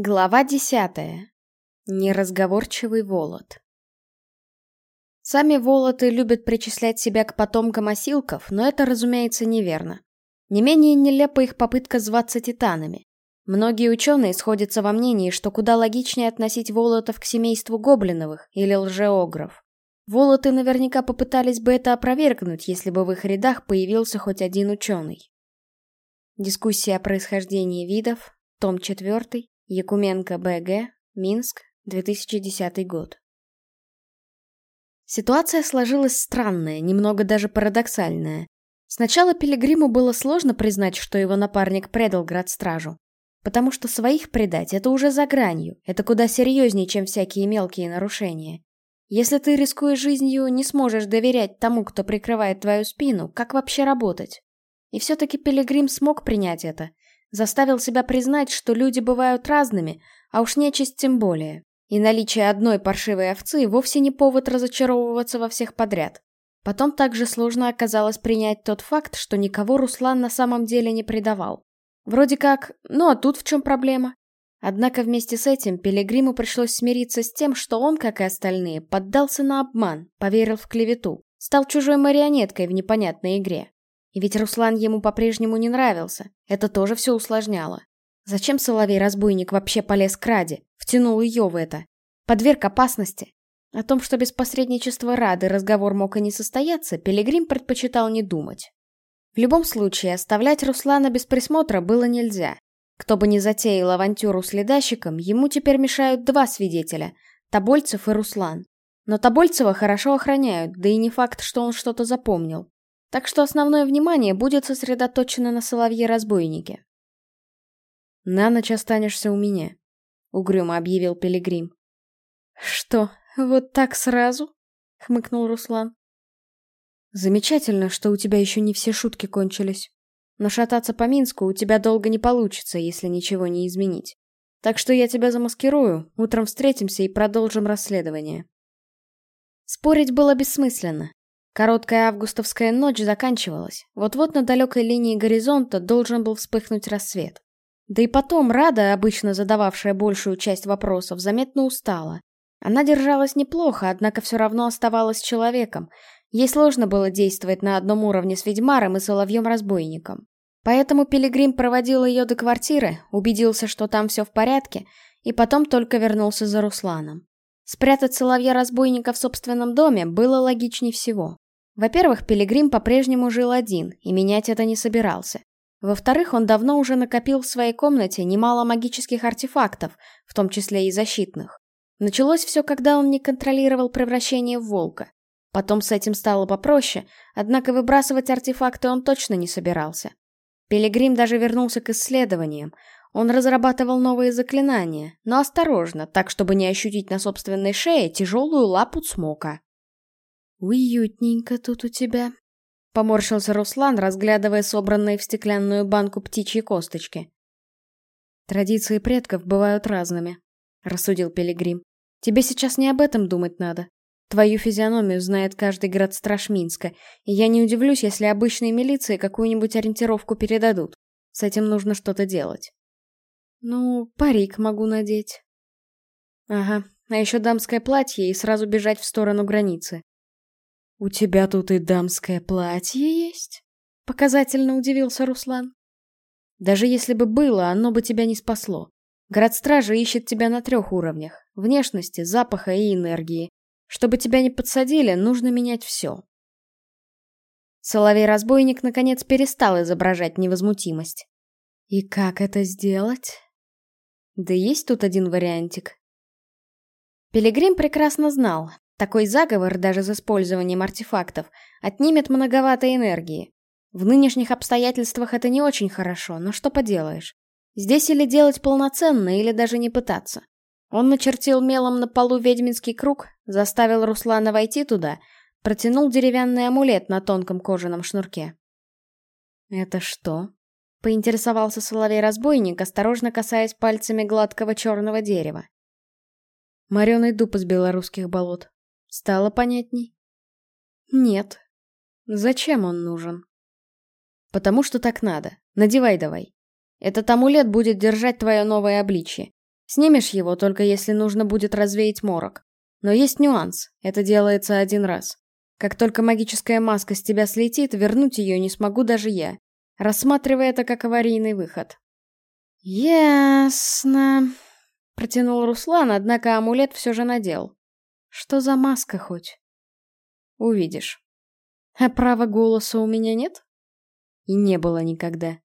Глава десятая. Неразговорчивый Волод. Сами Волоты любят причислять себя к потомкам осилков, но это, разумеется, неверно. Не менее нелепа их попытка зваться титанами. Многие ученые сходятся во мнении, что куда логичнее относить Волотов к семейству гоблиновых или лжеогров. Волоты наверняка попытались бы это опровергнуть, если бы в их рядах появился хоть один ученый. Дискуссия о происхождении видов, том 4, Якуменко БГ, Минск, 2010 год. Ситуация сложилась странная, немного даже парадоксальная. Сначала Пилигриму было сложно признать, что его напарник предал градстражу. Потому что своих предать — это уже за гранью, это куда серьезнее, чем всякие мелкие нарушения. Если ты, рискуя жизнью, не сможешь доверять тому, кто прикрывает твою спину, как вообще работать? И все-таки Пилигрим смог принять это — Заставил себя признать, что люди бывают разными, а уж нечисть тем более. И наличие одной паршивой овцы вовсе не повод разочаровываться во всех подряд. Потом также сложно оказалось принять тот факт, что никого Руслан на самом деле не предавал. Вроде как, ну а тут в чем проблема? Однако вместе с этим Пилигриму пришлось смириться с тем, что он, как и остальные, поддался на обман, поверил в клевету, стал чужой марионеткой в непонятной игре. И ведь Руслан ему по-прежнему не нравился. Это тоже все усложняло. Зачем Соловей-разбойник вообще полез к Раде? Втянул ее в это. Подверг опасности. О том, что без посредничества Рады разговор мог и не состояться, Пилигрим предпочитал не думать. В любом случае, оставлять Руслана без присмотра было нельзя. Кто бы ни затеял авантюру с ледащиком, ему теперь мешают два свидетеля — Тобольцев и Руслан. Но Тобольцева хорошо охраняют, да и не факт, что он что-то запомнил. Так что основное внимание будет сосредоточено на соловье-разбойнике. «На ночь останешься у меня», — угрюмо объявил Пилигрим. «Что, вот так сразу?» — хмыкнул Руслан. «Замечательно, что у тебя еще не все шутки кончились. Но шататься по Минску у тебя долго не получится, если ничего не изменить. Так что я тебя замаскирую, утром встретимся и продолжим расследование». Спорить было бессмысленно. Короткая августовская ночь заканчивалась. Вот-вот на далекой линии горизонта должен был вспыхнуть рассвет. Да и потом Рада, обычно задававшая большую часть вопросов, заметно устала. Она держалась неплохо, однако все равно оставалась человеком. Ей сложно было действовать на одном уровне с ведьмаром и соловьем-разбойником. Поэтому Пилигрим проводил ее до квартиры, убедился, что там все в порядке, и потом только вернулся за Русланом. Спрятать соловья-разбойника в собственном доме было логичнее всего. Во-первых, Пилигрим по-прежнему жил один, и менять это не собирался. Во-вторых, он давно уже накопил в своей комнате немало магических артефактов, в том числе и защитных. Началось все, когда он не контролировал превращение в волка. Потом с этим стало попроще, однако выбрасывать артефакты он точно не собирался. Пилигрим даже вернулся к исследованиям. Он разрабатывал новые заклинания, но осторожно, так чтобы не ощутить на собственной шее тяжелую лапу цмока. «Уютненько тут у тебя», — поморщился Руслан, разглядывая собранные в стеклянную банку птичьи косточки. «Традиции предков бывают разными», — рассудил Пилигрим. «Тебе сейчас не об этом думать надо. Твою физиономию знает каждый градстраж Минска, и я не удивлюсь, если обычные милиции какую-нибудь ориентировку передадут. С этим нужно что-то делать». «Ну, парик могу надеть». «Ага, а еще дамское платье и сразу бежать в сторону границы. «У тебя тут и дамское платье есть?» — показательно удивился Руслан. «Даже если бы было, оно бы тебя не спасло. Градстража ищет тебя на трех уровнях — внешности, запаха и энергии. Чтобы тебя не подсадили, нужно менять все». Соловей-разбойник наконец перестал изображать невозмутимость. «И как это сделать?» «Да есть тут один вариантик». Пилигрим прекрасно знал, такой заговор, даже с использованием артефактов, отнимет многовато энергии. В нынешних обстоятельствах это не очень хорошо, но что поделаешь. Здесь или делать полноценно, или даже не пытаться. Он начертил мелом на полу ведьминский круг, заставил Руслана войти туда, протянул деревянный амулет на тонком кожаном шнурке. «Это что?» — поинтересовался соловей-разбойник, осторожно касаясь пальцами гладкого черного дерева. «Мореный дуб из белорусских болот», Стало понятней? Нет. Зачем он нужен? Потому что так надо. Надевай давай. Этот амулет будет держать твое новое обличье. Снимешь его, только если нужно будет развеять морок. Но есть нюанс, это делается один раз. Как только магическая маска с тебя слетит, вернуть ее не смогу даже я. Рассматривая это как аварийный выход. «Ясно», — протянул Руслан, однако амулет все же надел. «Что за маска хоть?» «Увидишь». «А права голоса у меня нет?» «И не было никогда».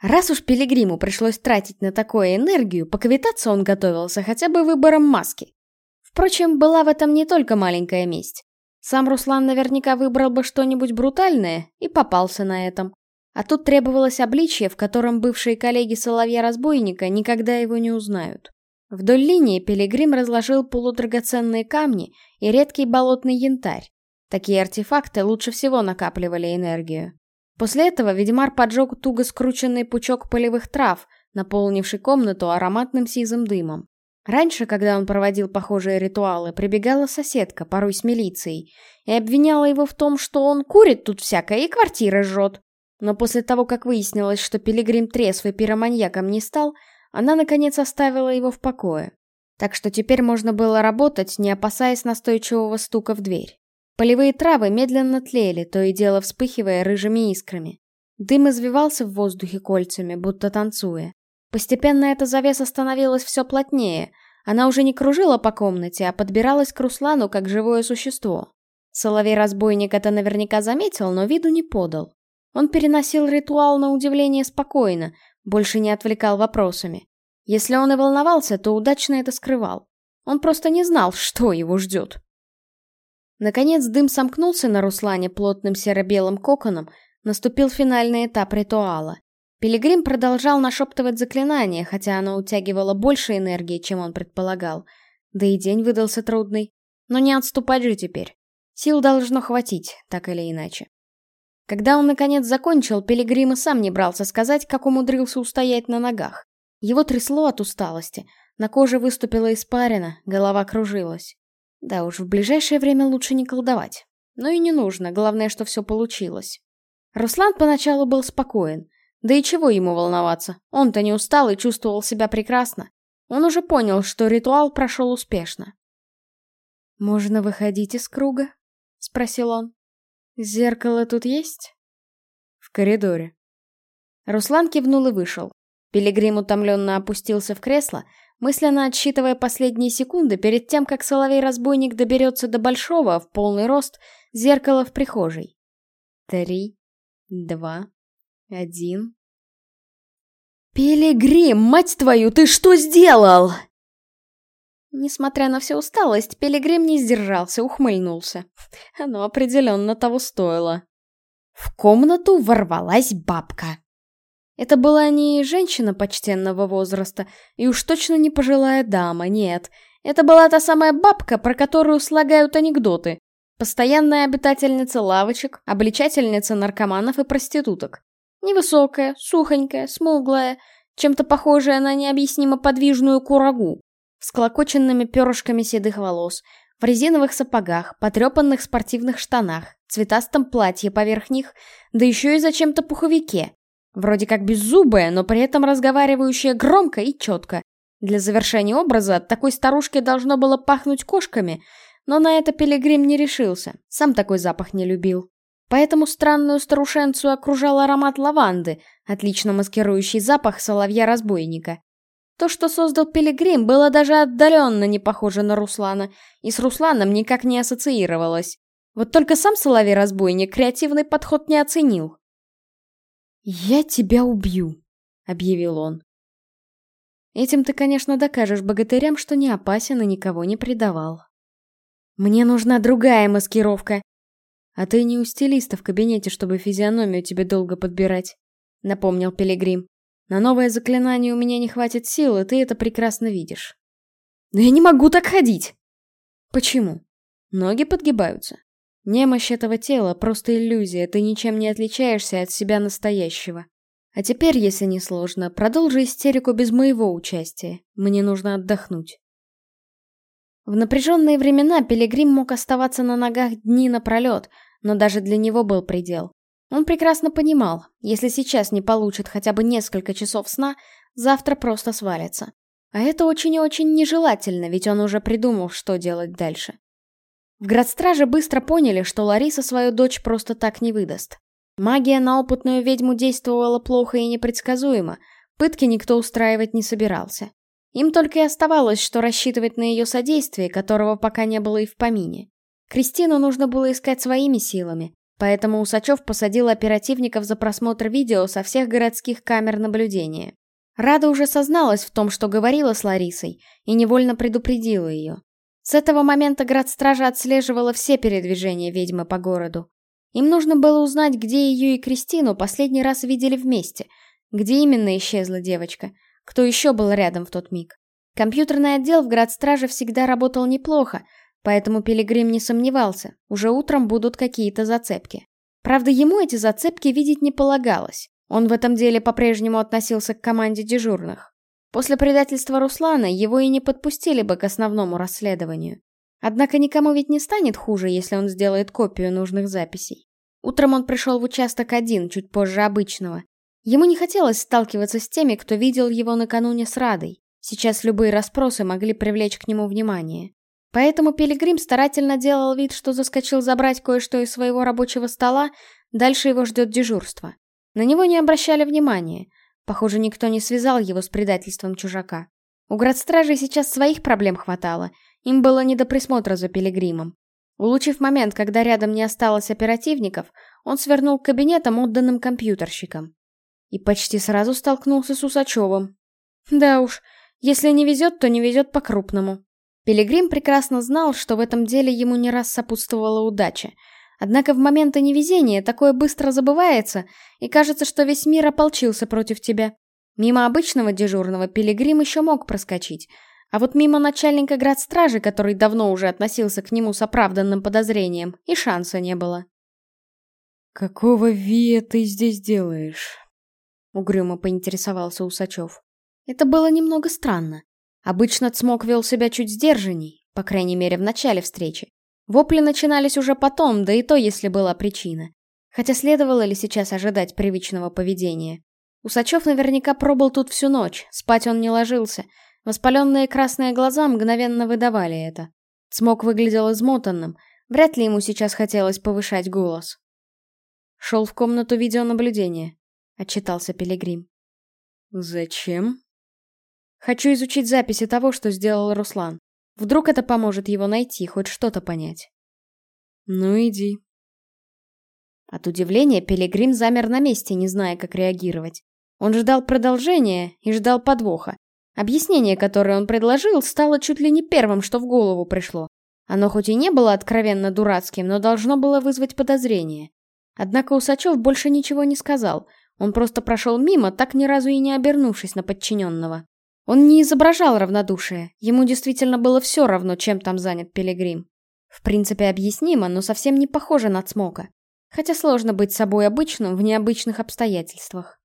Раз уж Пилигриму пришлось тратить на такое энергию, поквитаться он готовился хотя бы выбором маски. Впрочем, была в этом не только маленькая месть. Сам Руслан наверняка выбрал бы что-нибудь брутальное и попался на этом. А тут требовалось обличье, в котором бывшие коллеги Соловья-разбойника никогда его не узнают. Вдоль линии Пилигрим разложил полудрагоценные камни и редкий болотный янтарь. Такие артефакты лучше всего накапливали энергию. После этого ведьмар поджег туго скрученный пучок полевых трав, наполнивший комнату ароматным сизым дымом. Раньше, когда он проводил похожие ритуалы, прибегала соседка, порой с милицией, и обвиняла его в том, что он курит тут всякое и квартира жжет. Но после того, как выяснилось, что Пилигрим трезвый пироманьяком не стал, она, наконец, оставила его в покое. Так что теперь можно было работать, не опасаясь настойчивого стука в дверь. Полевые травы медленно тлели, то и дело вспыхивая рыжими искрами. Дым извивался в воздухе кольцами, будто танцуя. Постепенно эта завеса становилась все плотнее. Она уже не кружила по комнате, а подбиралась к Руслану как живое существо. Соловей-разбойник это наверняка заметил, но виду не подал. Он переносил ритуал на удивление спокойно, больше не отвлекал вопросами. Если он и волновался, то удачно это скрывал. Он просто не знал, что его ждет. Наконец дым сомкнулся на Руслане плотным серо-белым коконом, наступил финальный этап ритуала. Пилигрим продолжал нашептывать заклинание, хотя оно утягивало больше энергии, чем он предполагал. Да и день выдался трудный. Но не отступать же теперь. Сил должно хватить, так или иначе. Когда он наконец закончил, Пилигрим и сам не брался сказать, как умудрился устоять на ногах. Его трясло от усталости, на коже выступила испарина, голова кружилась. Да уж, в ближайшее время лучше не колдовать. Но и не нужно, главное, что все получилось. Руслан поначалу был спокоен. Да и чего ему волноваться? Он-то не устал и чувствовал себя прекрасно. Он уже понял, что ритуал прошел успешно. «Можно выходить из круга?» — спросил он. «Зеркало тут есть?» «В коридоре». Руслан кивнул и вышел. Пилигрим утомленно опустился в кресло, мысленно отсчитывая последние секунды перед тем, как соловей-разбойник доберется до большого, в полный рост, зеркала в прихожей. Три, два, один. «Пилигрим, мать твою, ты что сделал?» Несмотря на всю усталость, Пилигрим не сдержался, ухмыльнулся. Оно определенно того стоило. В комнату ворвалась бабка. Это была не женщина почтенного возраста, и уж точно не пожилая дама, нет. Это была та самая бабка, про которую слагают анекдоты. Постоянная обитательница лавочек, обличательница наркоманов и проституток. Невысокая, сухонькая, смуглая, чем-то похожая на необъяснимо подвижную курагу, с клокоченными перышками седых волос, в резиновых сапогах, потрепанных спортивных штанах, цветастом платье поверх них, да еще и зачем-то пуховике, Вроде как беззубая, но при этом разговаривающая громко и четко. Для завершения образа от такой старушки должно было пахнуть кошками, но на это Пилигрим не решился, сам такой запах не любил. Поэтому странную старушенцу окружал аромат лаванды, отлично маскирующий запах соловья-разбойника. То, что создал Пилигрим, было даже отдаленно не похоже на Руслана, и с Русланом никак не ассоциировалось. Вот только сам соловей-разбойник креативный подход не оценил. «Я тебя убью», — объявил он. Этим ты, конечно, докажешь богатырям, что не опасен и никого не предавал. Мне нужна другая маскировка. А ты не у стилиста в кабинете, чтобы физиономию тебе долго подбирать, напомнил Пилигрим. На новое заклинание у меня не хватит сил, и ты это прекрасно видишь. Но я не могу так ходить! Почему? Ноги подгибаются. Немощь этого тела — просто иллюзия, ты ничем не отличаешься от себя настоящего. А теперь, если не сложно, продолжи истерику без моего участия. Мне нужно отдохнуть. В напряженные времена Пилигрим мог оставаться на ногах дни напролет, но даже для него был предел. Он прекрасно понимал, если сейчас не получит хотя бы несколько часов сна, завтра просто свалится. А это очень и очень нежелательно, ведь он уже придумал, что делать дальше. В градстраже быстро поняли, что Лариса свою дочь просто так не выдаст. Магия на опытную ведьму действовала плохо и непредсказуемо, пытки никто устраивать не собирался. Им только и оставалось, что рассчитывать на ее содействие, которого пока не было и в помине. Кристину нужно было искать своими силами, поэтому Усачев посадил оперативников за просмотр видео со всех городских камер наблюдения. Рада уже созналась в том, что говорила с Ларисой, и невольно предупредила ее. С этого момента градстража отслеживала все передвижения ведьмы по городу. Им нужно было узнать, где ее и Кристину последний раз видели вместе, где именно исчезла девочка — кто еще был рядом в тот миг? Компьютерный отдел в Градстраже всегда работал неплохо, поэтому Пилигрим не сомневался, уже утром будут какие-то зацепки. Правда, ему эти зацепки видеть не полагалось. Он в этом деле по-прежнему относился к команде дежурных. После предательства Руслана его и не подпустили бы к основному расследованию. Однако никому ведь не станет хуже, если он сделает копию нужных записей. Утром он пришел в участок один, чуть позже обычного, Ему не хотелось сталкиваться с теми, кто видел его накануне с Радой. Сейчас любые расспросы могли привлечь к нему внимание. Поэтому Пилигрим старательно делал вид, что заскочил забрать кое-что из своего рабочего стола, дальше его ждет дежурство. На него не обращали внимания. Похоже, никто не связал его с предательством чужака. У градстражей сейчас своих проблем хватало, им было не до присмотра за Пилигримом. Улучив момент, когда рядом не осталось оперативников, он свернул к кабинетам, отданным компьютерщикам. И почти сразу столкнулся с Усачевым. Да уж, если не везет, то не везет по-крупному. Пилигрим прекрасно знал, что в этом деле ему не раз сопутствовала удача. Однако в моменты невезения такое быстро забывается, и кажется, что весь мир ополчился против тебя. Мимо обычного дежурного Пилигрим еще мог проскочить, а вот мимо начальника градстражи, который давно уже относился к нему с оправданным подозрением, и шанса не было. «Какого вия ты здесь делаешь?» Угрюмо поинтересовался Усачев. Это было немного странно. Обычно Цмок вел себя чуть сдержанней, по крайней мере в начале встречи. Вопли начинались уже потом, да и то, если была причина. Хотя следовало ли сейчас ожидать привычного поведения? Усачев наверняка пробыл тут всю ночь, спать он не ложился. Воспаленные красные глаза мгновенно выдавали это. Цмок выглядел измотанным, вряд ли ему сейчас хотелось повышать голос. Шел в комнату видеонаблюдения. — отчитался Пилигрим. «Зачем?» «Хочу изучить записи того, что сделал Руслан. Вдруг это поможет его найти, хоть что-то понять». «Ну иди». От удивления Пилигрим замер на месте, не зная, как реагировать. Он ждал продолжения и ждал подвоха. Объяснение, которое он предложил, стало чуть ли не первым, что в голову пришло. Оно хоть и не было откровенно дурацким, но должно было вызвать подозрение. Однако Усачев больше ничего не сказал, он просто прошел мимо, так ни разу и не обернувшись на подчиненного. Он не изображал равнодушие, ему действительно было все равно, чем там занят Пилигрим. В принципе, объяснимо, но совсем не похоже на Цмока. Хотя сложно быть собой обычным в необычных обстоятельствах.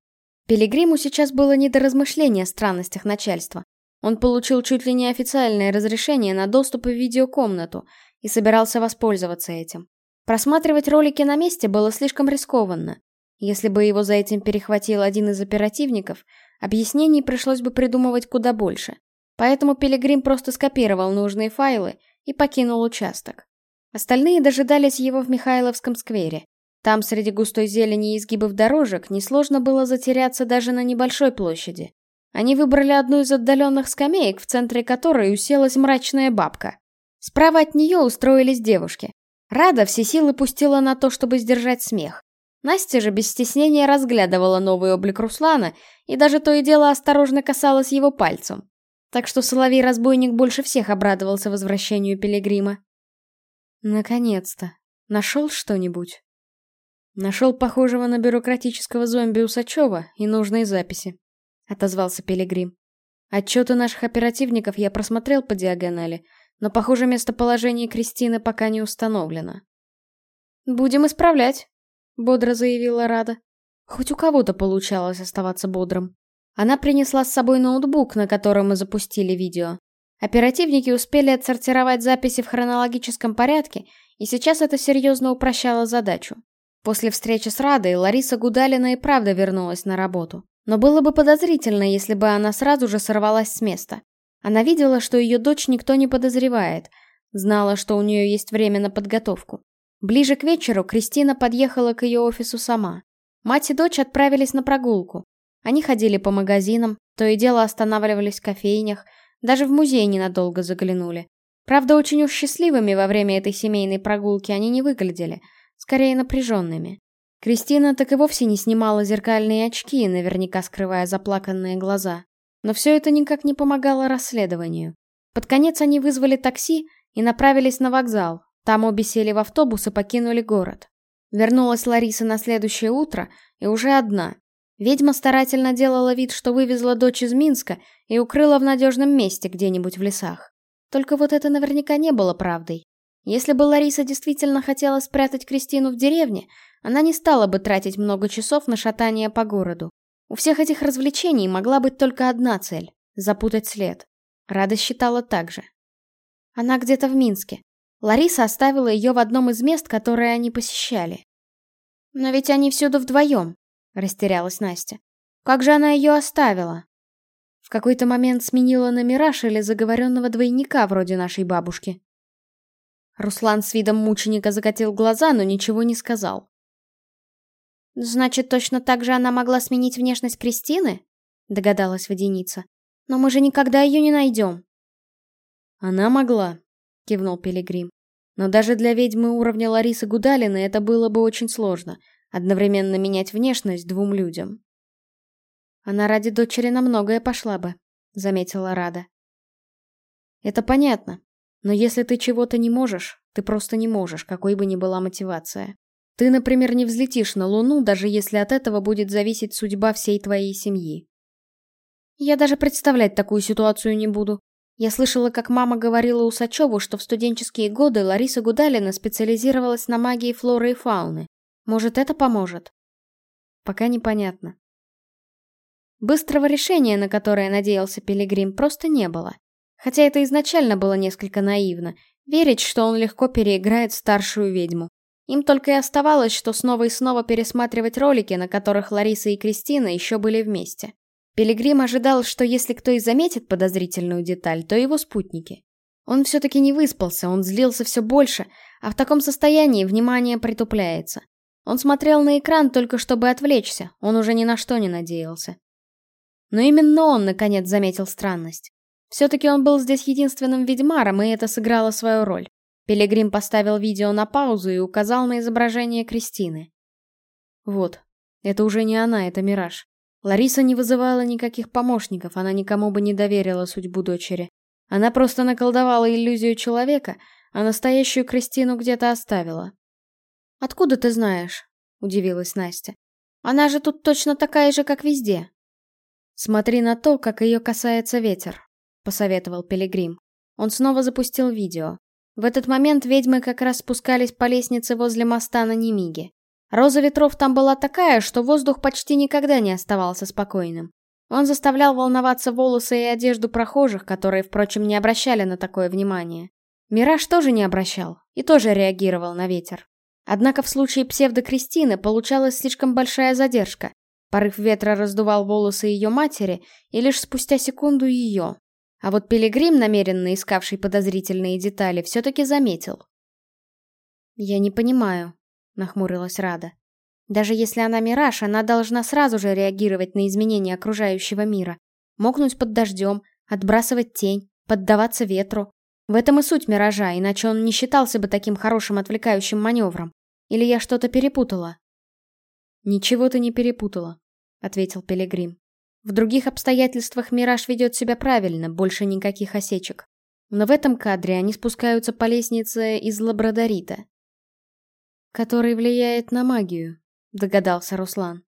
Пилигриму сейчас было не до размышления о странностях начальства. Он получил чуть ли не официальное разрешение на доступ в видеокомнату и собирался воспользоваться этим. Просматривать ролики на месте было слишком рискованно. Если бы его за этим перехватил один из оперативников, объяснений пришлось бы придумывать куда больше. Поэтому Пилигрим просто скопировал нужные файлы и покинул участок. Остальные дожидались его в Михайловском сквере. Там, среди густой зелени и изгибов дорожек, несложно было затеряться даже на небольшой площади. Они выбрали одну из отдаленных скамеек, в центре которой уселась мрачная бабка. Справа от нее устроились девушки. Рада все силы пустила на то, чтобы сдержать смех. Настя же без стеснения разглядывала новый облик Руслана и даже то и дело осторожно касалась его пальцем. Так что Соловей-разбойник больше всех обрадовался возвращению Пилигрима. Наконец-то. Нашел что-нибудь? Нашел похожего на бюрократического зомби Усачева и нужные записи. Отозвался Пилигрим. Отчеты наших оперативников я просмотрел по диагонали, но, похоже, местоположение Кристины пока не установлено. «Будем исправлять», бодро заявила Рада. Хоть у кого-то получалось оставаться бодрым. Она принесла с собой ноутбук, на котором мы запустили видео. Оперативники успели отсортировать записи в хронологическом порядке, и сейчас это серьезно упрощало задачу. После встречи с Радой Лариса Гудалина и правда вернулась на работу. Но было бы подозрительно, если бы она сразу же сорвалась с места. Она видела, что ее дочь никто не подозревает, знала, что у нее есть время на подготовку. Ближе к вечеру Кристина подъехала к ее офису сама. Мать и дочь отправились на прогулку. Они ходили по магазинам, то и дело останавливались в кофейнях, даже в музей ненадолго заглянули. Правда, очень уж счастливыми во время этой семейной прогулки они не выглядели, скорее напряженными. Кристина так и вовсе не снимала зеркальные очки, наверняка скрывая заплаканные глаза. Но все это никак не помогало расследованию. Под конец они вызвали такси и направились на вокзал. Там обе сели в автобус и покинули город. Вернулась Лариса на следующее утро и уже одна. Ведьма старательно делала вид, что вывезла дочь из Минска и укрыла в надежном месте где-нибудь в лесах. Только вот это наверняка не было правдой. Если бы Лариса действительно хотела спрятать Кристину в деревне, она не стала бы тратить много часов на шатание по городу. У всех этих развлечений могла быть только одна цель — запутать след. Рада считала так же. Она где-то в Минске. Лариса оставила ее в одном из мест, которые они посещали. «Но ведь они всюду вдвоем», — растерялась Настя. «Как же она ее оставила?» В какой-то момент сменила на Мираж или заговоренного двойника вроде нашей бабушки. Руслан с видом мученика закатил глаза, но ничего не сказал. «Значит, точно так же она могла сменить внешность Кристины?» — догадалась водяница. «Но мы же никогда ее не найдем». «Она могла», — кивнул Пилигрим. «Но даже для ведьмы уровня Ларисы Гудалины это было бы очень сложно — одновременно менять внешность двум людям». «Она ради дочери на многое пошла бы», — заметила Рада. «Это понятно. Но если ты чего-то не можешь, ты просто не можешь, какой бы ни была мотивация. Ты, например, не взлетишь на Луну, даже если от этого будет зависеть судьба всей твоей семьи. Я даже представлять такую ситуацию не буду. Я слышала, как мама говорила Усачеву, что в студенческие годы Лариса Гудалина специализировалась на магии флоры и фауны. Может, это поможет? Пока непонятно. Быстрого решения, на которое надеялся Пилигрим, просто не было. Хотя это изначально было несколько наивно, верить, что он легко переиграет старшую ведьму. Им только и оставалось, что снова и снова пересматривать ролики, на которых Лариса и Кристина еще были вместе. Пилигрим ожидал, что если кто и заметит подозрительную деталь, то его спутники. Он все-таки не выспался, он злился все больше, а в таком состоянии внимание притупляется. Он смотрел на экран только чтобы отвлечься, он уже ни на что не надеялся. Но именно он, наконец, заметил странность. Все-таки он был здесь единственным ведьмаром, и это сыграло свою роль. Пилигрим поставил видео на паузу и указал на изображение Кристины. Вот, это уже не она, это Мираж. Лариса не вызывала никаких помощников, она никому бы не доверила судьбу дочери. Она просто наколдовала иллюзию человека, а настоящую Кристину где-то оставила. «Откуда ты знаешь?» — удивилась Настя. «Она же тут точно такая же, как везде». «Смотри на то, как ее касается ветер», — посоветовал Пилигрим. Он снова запустил видео. В этот момент ведьмы как раз спускались по лестнице возле моста на Немиге. Роза ветров там была такая, что воздух почти никогда не оставался спокойным. Он заставлял волноваться волосы и одежду прохожих, которые, впрочем, не обращали на такое внимание. Мираж тоже не обращал и тоже реагировал на ветер. Однако в случае псевдокристины получалась слишком большая задержка. Порыв ветра раздувал волосы ее матери, и лишь спустя секунду ее, а вот Пилигрим, намеренно искавший подозрительные детали, все-таки заметил. «Я не понимаю», — нахмурилась Рада. «Даже если она мираж, она должна сразу же реагировать на изменения окружающего мира. Мокнуть под дождем, отбрасывать тень, поддаваться ветру. В этом и суть миража, иначе он не считался бы таким хорошим отвлекающим маневром. Или я что-то перепутала?» «Ничего ты не перепутала», — ответил Пилигрим. В других обстоятельствах Мираж ведет себя правильно, больше никаких осечек. Но в этом кадре они спускаются по лестнице из лабрадорита. «Который влияет на магию», — догадался Руслан.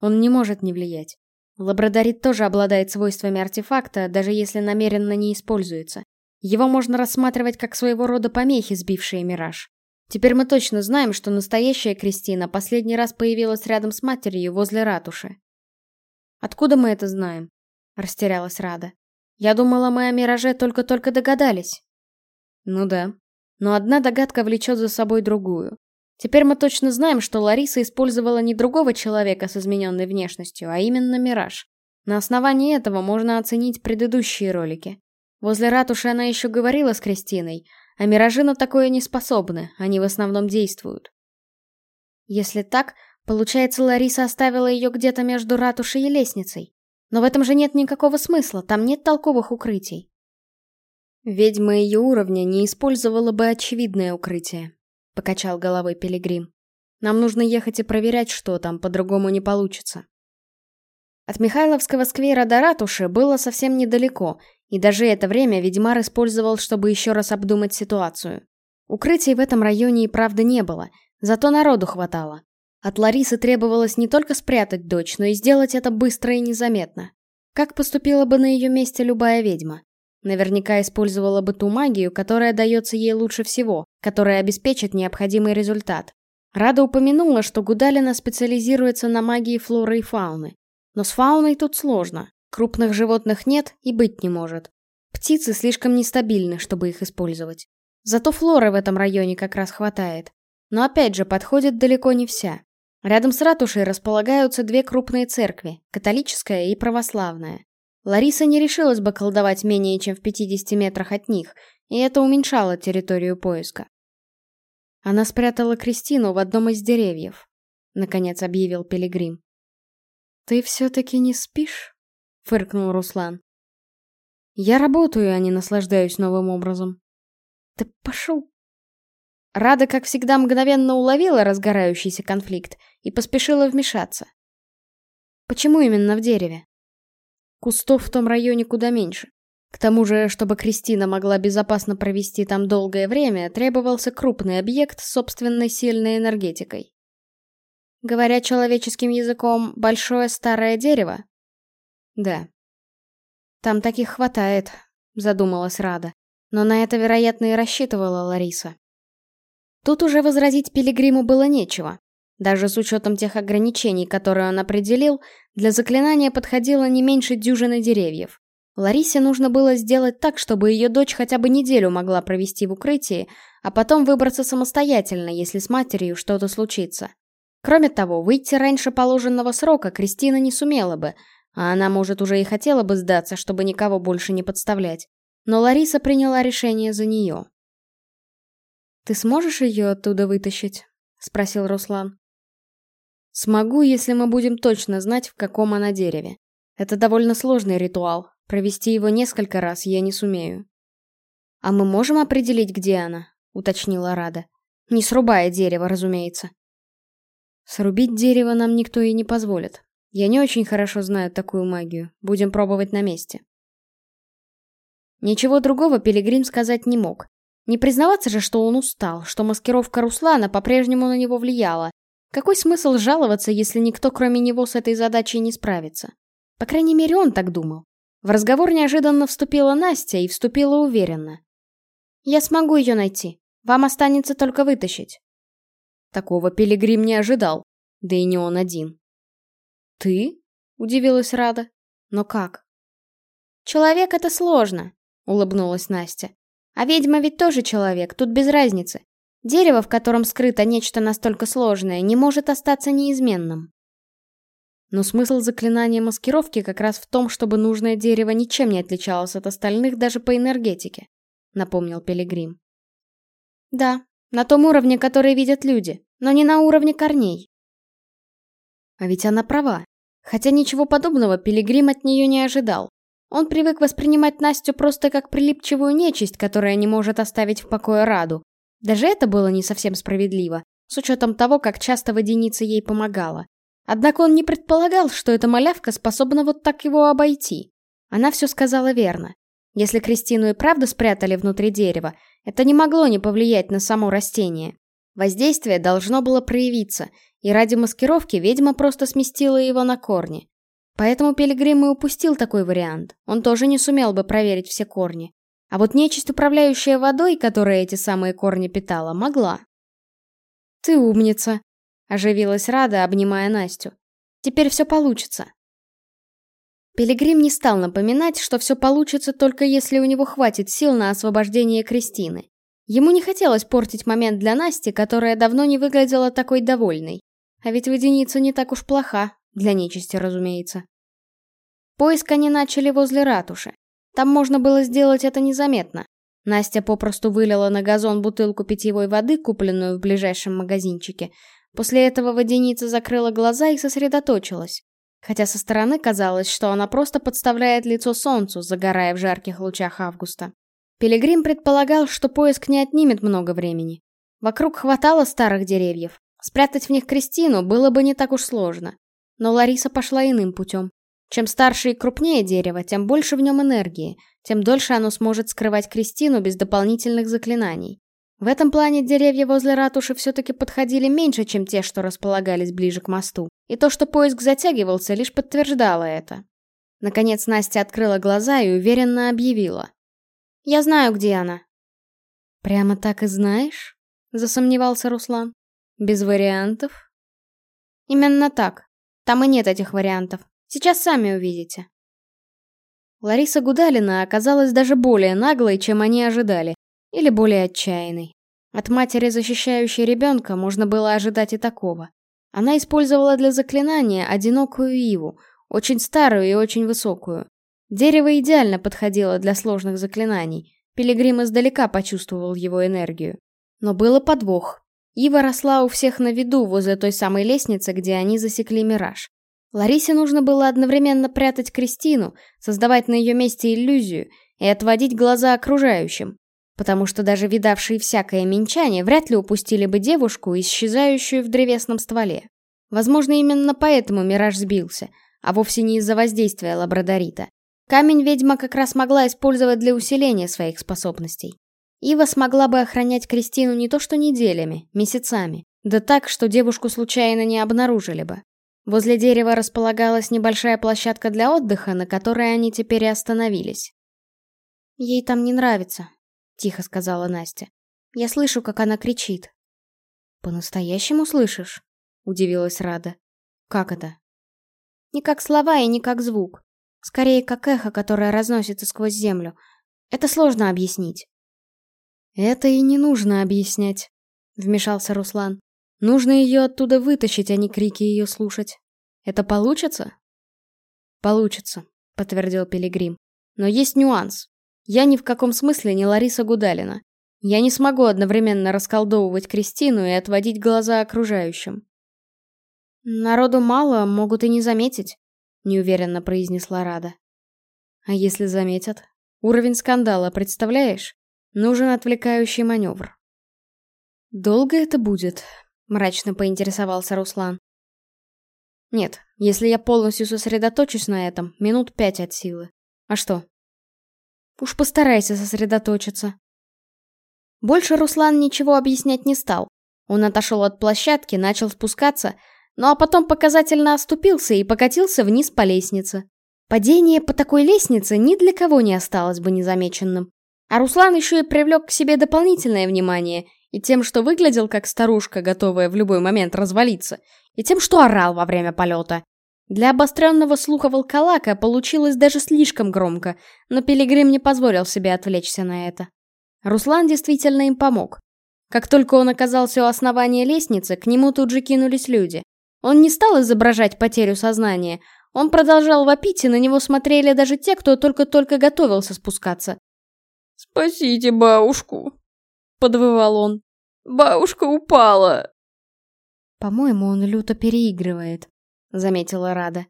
Он не может не влиять. Лабрадорит тоже обладает свойствами артефакта, даже если намеренно не используется. Его можно рассматривать как своего рода помехи, сбившие Мираж. Теперь мы точно знаем, что настоящая Кристина последний раз появилась рядом с матерью возле ратуши. «Откуда мы это знаем?» — растерялась Рада. «Я думала, мы о Мираже только-только догадались». «Ну да. Но одна догадка влечет за собой другую. Теперь мы точно знаем, что Лариса использовала не другого человека с измененной внешностью, а именно Мираж. На основании этого можно оценить предыдущие ролики. Возле ратуши она еще говорила с Кристиной, а Миражи на такое не способны, они в основном действуют. Если так, получается, Лариса оставила ее где-то между ратушей и лестницей. Но в этом же нет никакого смысла, там нет толковых укрытий. Ведьма ее уровня не использовала бы очевидное укрытие, покачал головой Пилигрим. Нам нужно ехать и проверять, что там, по-другому не получится. От Михайловского сквера до ратуши было совсем недалеко, и даже это время Ведьмар использовал, чтобы еще раз обдумать ситуацию. Укрытий в этом районе и правда не было, зато народу хватало. От Ларисы требовалось не только спрятать дочь, но и сделать это быстро и незаметно. Как поступила бы на ее месте любая ведьма? Наверняка использовала бы ту магию, которая дается ей лучше всего, которая обеспечит необходимый результат. Рада упомянула, что Гудалина специализируется на магии флоры и фауны. Но с фауной тут сложно. Крупных животных нет и быть не может. Птицы слишком нестабильны, чтобы их использовать. Зато флоры в этом районе как раз хватает. Но опять же, подходит далеко не вся. Рядом с ратушей располагаются две крупные церкви, католическая и православная. Лариса не решилась бы колдовать менее чем в 50 метрах от них, и это уменьшало территорию поиска. Она спрятала Кристину в одном из деревьев, наконец объявил Пилигрим. «Ты все-таки не спишь?» — фыркнул Руслан. «Я работаю, а не наслаждаюсь новым образом». «Ты пошел Рада, как всегда, мгновенно уловила разгорающийся конфликт и поспешила вмешаться. Почему именно в дереве? Кустов в том районе куда меньше. К тому же, чтобы Кристина могла безопасно провести там долгое время, требовался крупный объект с собственной сильной энергетикой. Говоря человеческим языком, большое старое дерево? Да. Там таких хватает, задумалась Рада. Но на это, вероятно, и рассчитывала Лариса. Тут уже возразить Пилигриму было нечего. Даже с учетом тех ограничений, которые он определил, для заклинания подходило не меньше дюжины деревьев. Ларисе нужно было сделать так, чтобы ее дочь хотя бы неделю могла провести в укрытии, а потом выбраться самостоятельно, если с матерью что-то случится. Кроме того, выйти раньше положенного срока Кристина не сумела бы, а она, может, уже и хотела бы сдаться, чтобы никого больше не подставлять. Но Лариса приняла решение за нее. «Ты сможешь ее оттуда вытащить?» — спросил Руслан. «Смогу, если мы будем точно знать, в каком она дереве. Это довольно сложный ритуал. Провести его несколько раз я не сумею». «А мы можем определить, где она?» — уточнила Рада. «Не срубая дерево, разумеется». «Срубить дерево нам никто и не позволит. Я не очень хорошо знаю такую магию. Будем пробовать на месте». Ничего другого Пилигрим сказать не мог, не признаваться же, что он устал, что маскировка Руслана по-прежнему на него влияла. Какой смысл жаловаться, если никто кроме него с этой задачей не справится? По крайней мере, он так думал. В разговор неожиданно вступила Настя и вступила уверенно. «Я смогу ее найти. Вам останется только вытащить». Такого Пилигрим не ожидал, да и не он один. «Ты?» — удивилась Рада. «Но как?» «Человек — это сложно», — улыбнулась Настя. А ведьма ведь тоже человек, тут без разницы. Дерево, в котором скрыто нечто настолько сложное, не может остаться неизменным. Но смысл заклинания маскировки как раз в том, чтобы нужное дерево ничем не отличалось от остальных даже по энергетике, напомнил Пилигрим. Да, на том уровне, который видят люди, но не на уровне корней. А ведь она права. Хотя ничего подобного Пилигрим от нее не ожидал. Он привык воспринимать Настю просто как прилипчивую нечисть, которая не может оставить в покое Раду. Даже это было не совсем справедливо, с учетом того, как часто водяница ей помогала. Однако он не предполагал, что эта малявка способна вот так его обойти. Она все сказала верно. Если Кристину и правда спрятали внутри дерева, это не могло не повлиять на само растение. Воздействие должно было проявиться, и ради маскировки ведьма просто сместила его на корни. Поэтому Пилигрим и упустил такой вариант. Он тоже не сумел бы проверить все корни. А вот нечисть, управляющая водой, которая эти самые корни питала, могла. «Ты умница!» — оживилась Рада, обнимая Настю. «Теперь все получится». Пилигрим не стал напоминать, что все получится только если у него хватит сил на освобождение Кристины. Ему не хотелось портить момент для Насти, которая давно не выглядела такой довольной. А ведь водяница не так уж плоха, для нечисти, разумеется. Поиск они начали возле ратуши. Там можно было сделать это незаметно. Настя попросту вылила на газон бутылку питьевой воды, купленную в ближайшем магазинчике. После этого водяница закрыла глаза и сосредоточилась. Хотя со стороны казалось, что она просто подставляет лицо солнцу, загорая в жарких лучах августа. Пилигрим предполагал, что поиск не отнимет много времени. Вокруг хватало старых деревьев. Спрятать в них Кристину было бы не так уж сложно. Но Лариса пошла иным путем. Чем старше и крупнее дерево, тем больше в нем энергии, тем дольше оно сможет скрывать Кристину без дополнительных заклинаний. В этом плане деревья возле ратуши все-таки подходили меньше, чем те, что располагались ближе к мосту. И то, что поиск затягивался, лишь подтверждало это. Наконец Настя открыла глаза и уверенно объявила. Я знаю, где она. Прямо так и знаешь? Засомневался Руслан. Без вариантов? Именно так. Там и нет этих вариантов. Сейчас сами увидите. Лариса Гудалина оказалась даже более наглой, чем они ожидали. Или более отчаянной. От матери, защищающей ребенка, можно было ожидать и такого. Она использовала для заклинания одинокую иву, очень старую и очень высокую. Дерево идеально подходило для сложных заклинаний. Пилигрим издалека почувствовал его энергию. Но было подвох. Ива росла у всех на виду возле той самой лестницы, где они засекли мираж. Ларисе нужно было одновременно прятать Кристину, создавать на ее месте иллюзию и отводить глаза окружающим. Потому что даже видавшие всякое минчане вряд ли упустили бы девушку, исчезающую в древесном стволе. Возможно, именно поэтому мираж сбился, а вовсе не из-за воздействия лабрадорита. Камень ведьма как раз могла использовать для усиления своих способностей. Ива смогла бы охранять Кристину не то что неделями, месяцами, да так, что девушку случайно не обнаружили бы. Возле дерева располагалась небольшая площадка для отдыха, на которой они теперь и остановились. «Ей там не нравится», — тихо сказала Настя. «Я слышу, как она кричит». «По-настоящему слышишь?» — удивилась Рада. «Как это?» «Не как слова и не как звук. Скорее, как эхо, которое разносится сквозь землю. Это сложно объяснить. «Это и не нужно объяснять», — вмешался Руслан. «Нужно ее оттуда вытащить, а не крики ее слушать. Это получится?» «Получится», — подтвердил Пилигрим. «Но есть нюанс. Я ни в каком смысле не Лариса Гудалина. Я не смогу одновременно расколдовывать Кристину и отводить глаза окружающим». «Народу мало, могут и не заметить», неуверенно произнесла Рада. А если заметят? Уровень скандала, представляешь? Нужен отвлекающий маневр. Долго это будет? Мрачно поинтересовался Руслан. Нет, если я полностью сосредоточусь на этом, минут пять от силы. А что? Уж постарайся сосредоточиться. Больше Руслан ничего объяснять не стал. Он отошел от площадки, начал спускаться, ну а потом показательно оступился и покатился вниз по лестнице. Падение по такой лестнице ни для кого не осталось бы незамеченным. А Руслан еще и привлек к себе дополнительное внимание и тем, что выглядел как старушка, готовая в любой момент развалиться, и тем, что орал во время полета. Для обостренного слуха волколака получилось даже слишком громко, но Пилигрим не позволил себе отвлечься на это. Руслан действительно им помог. Как только он оказался у основания лестницы, к нему тут же кинулись люди. Он не стал изображать потерю сознания. Он продолжал вопить, и на него смотрели даже те, кто только-только готовился спускаться. «Спасите бабушку!» — подвывал он. «Бабушка упала!» «По-моему, он люто переигрывает», — заметила Рада.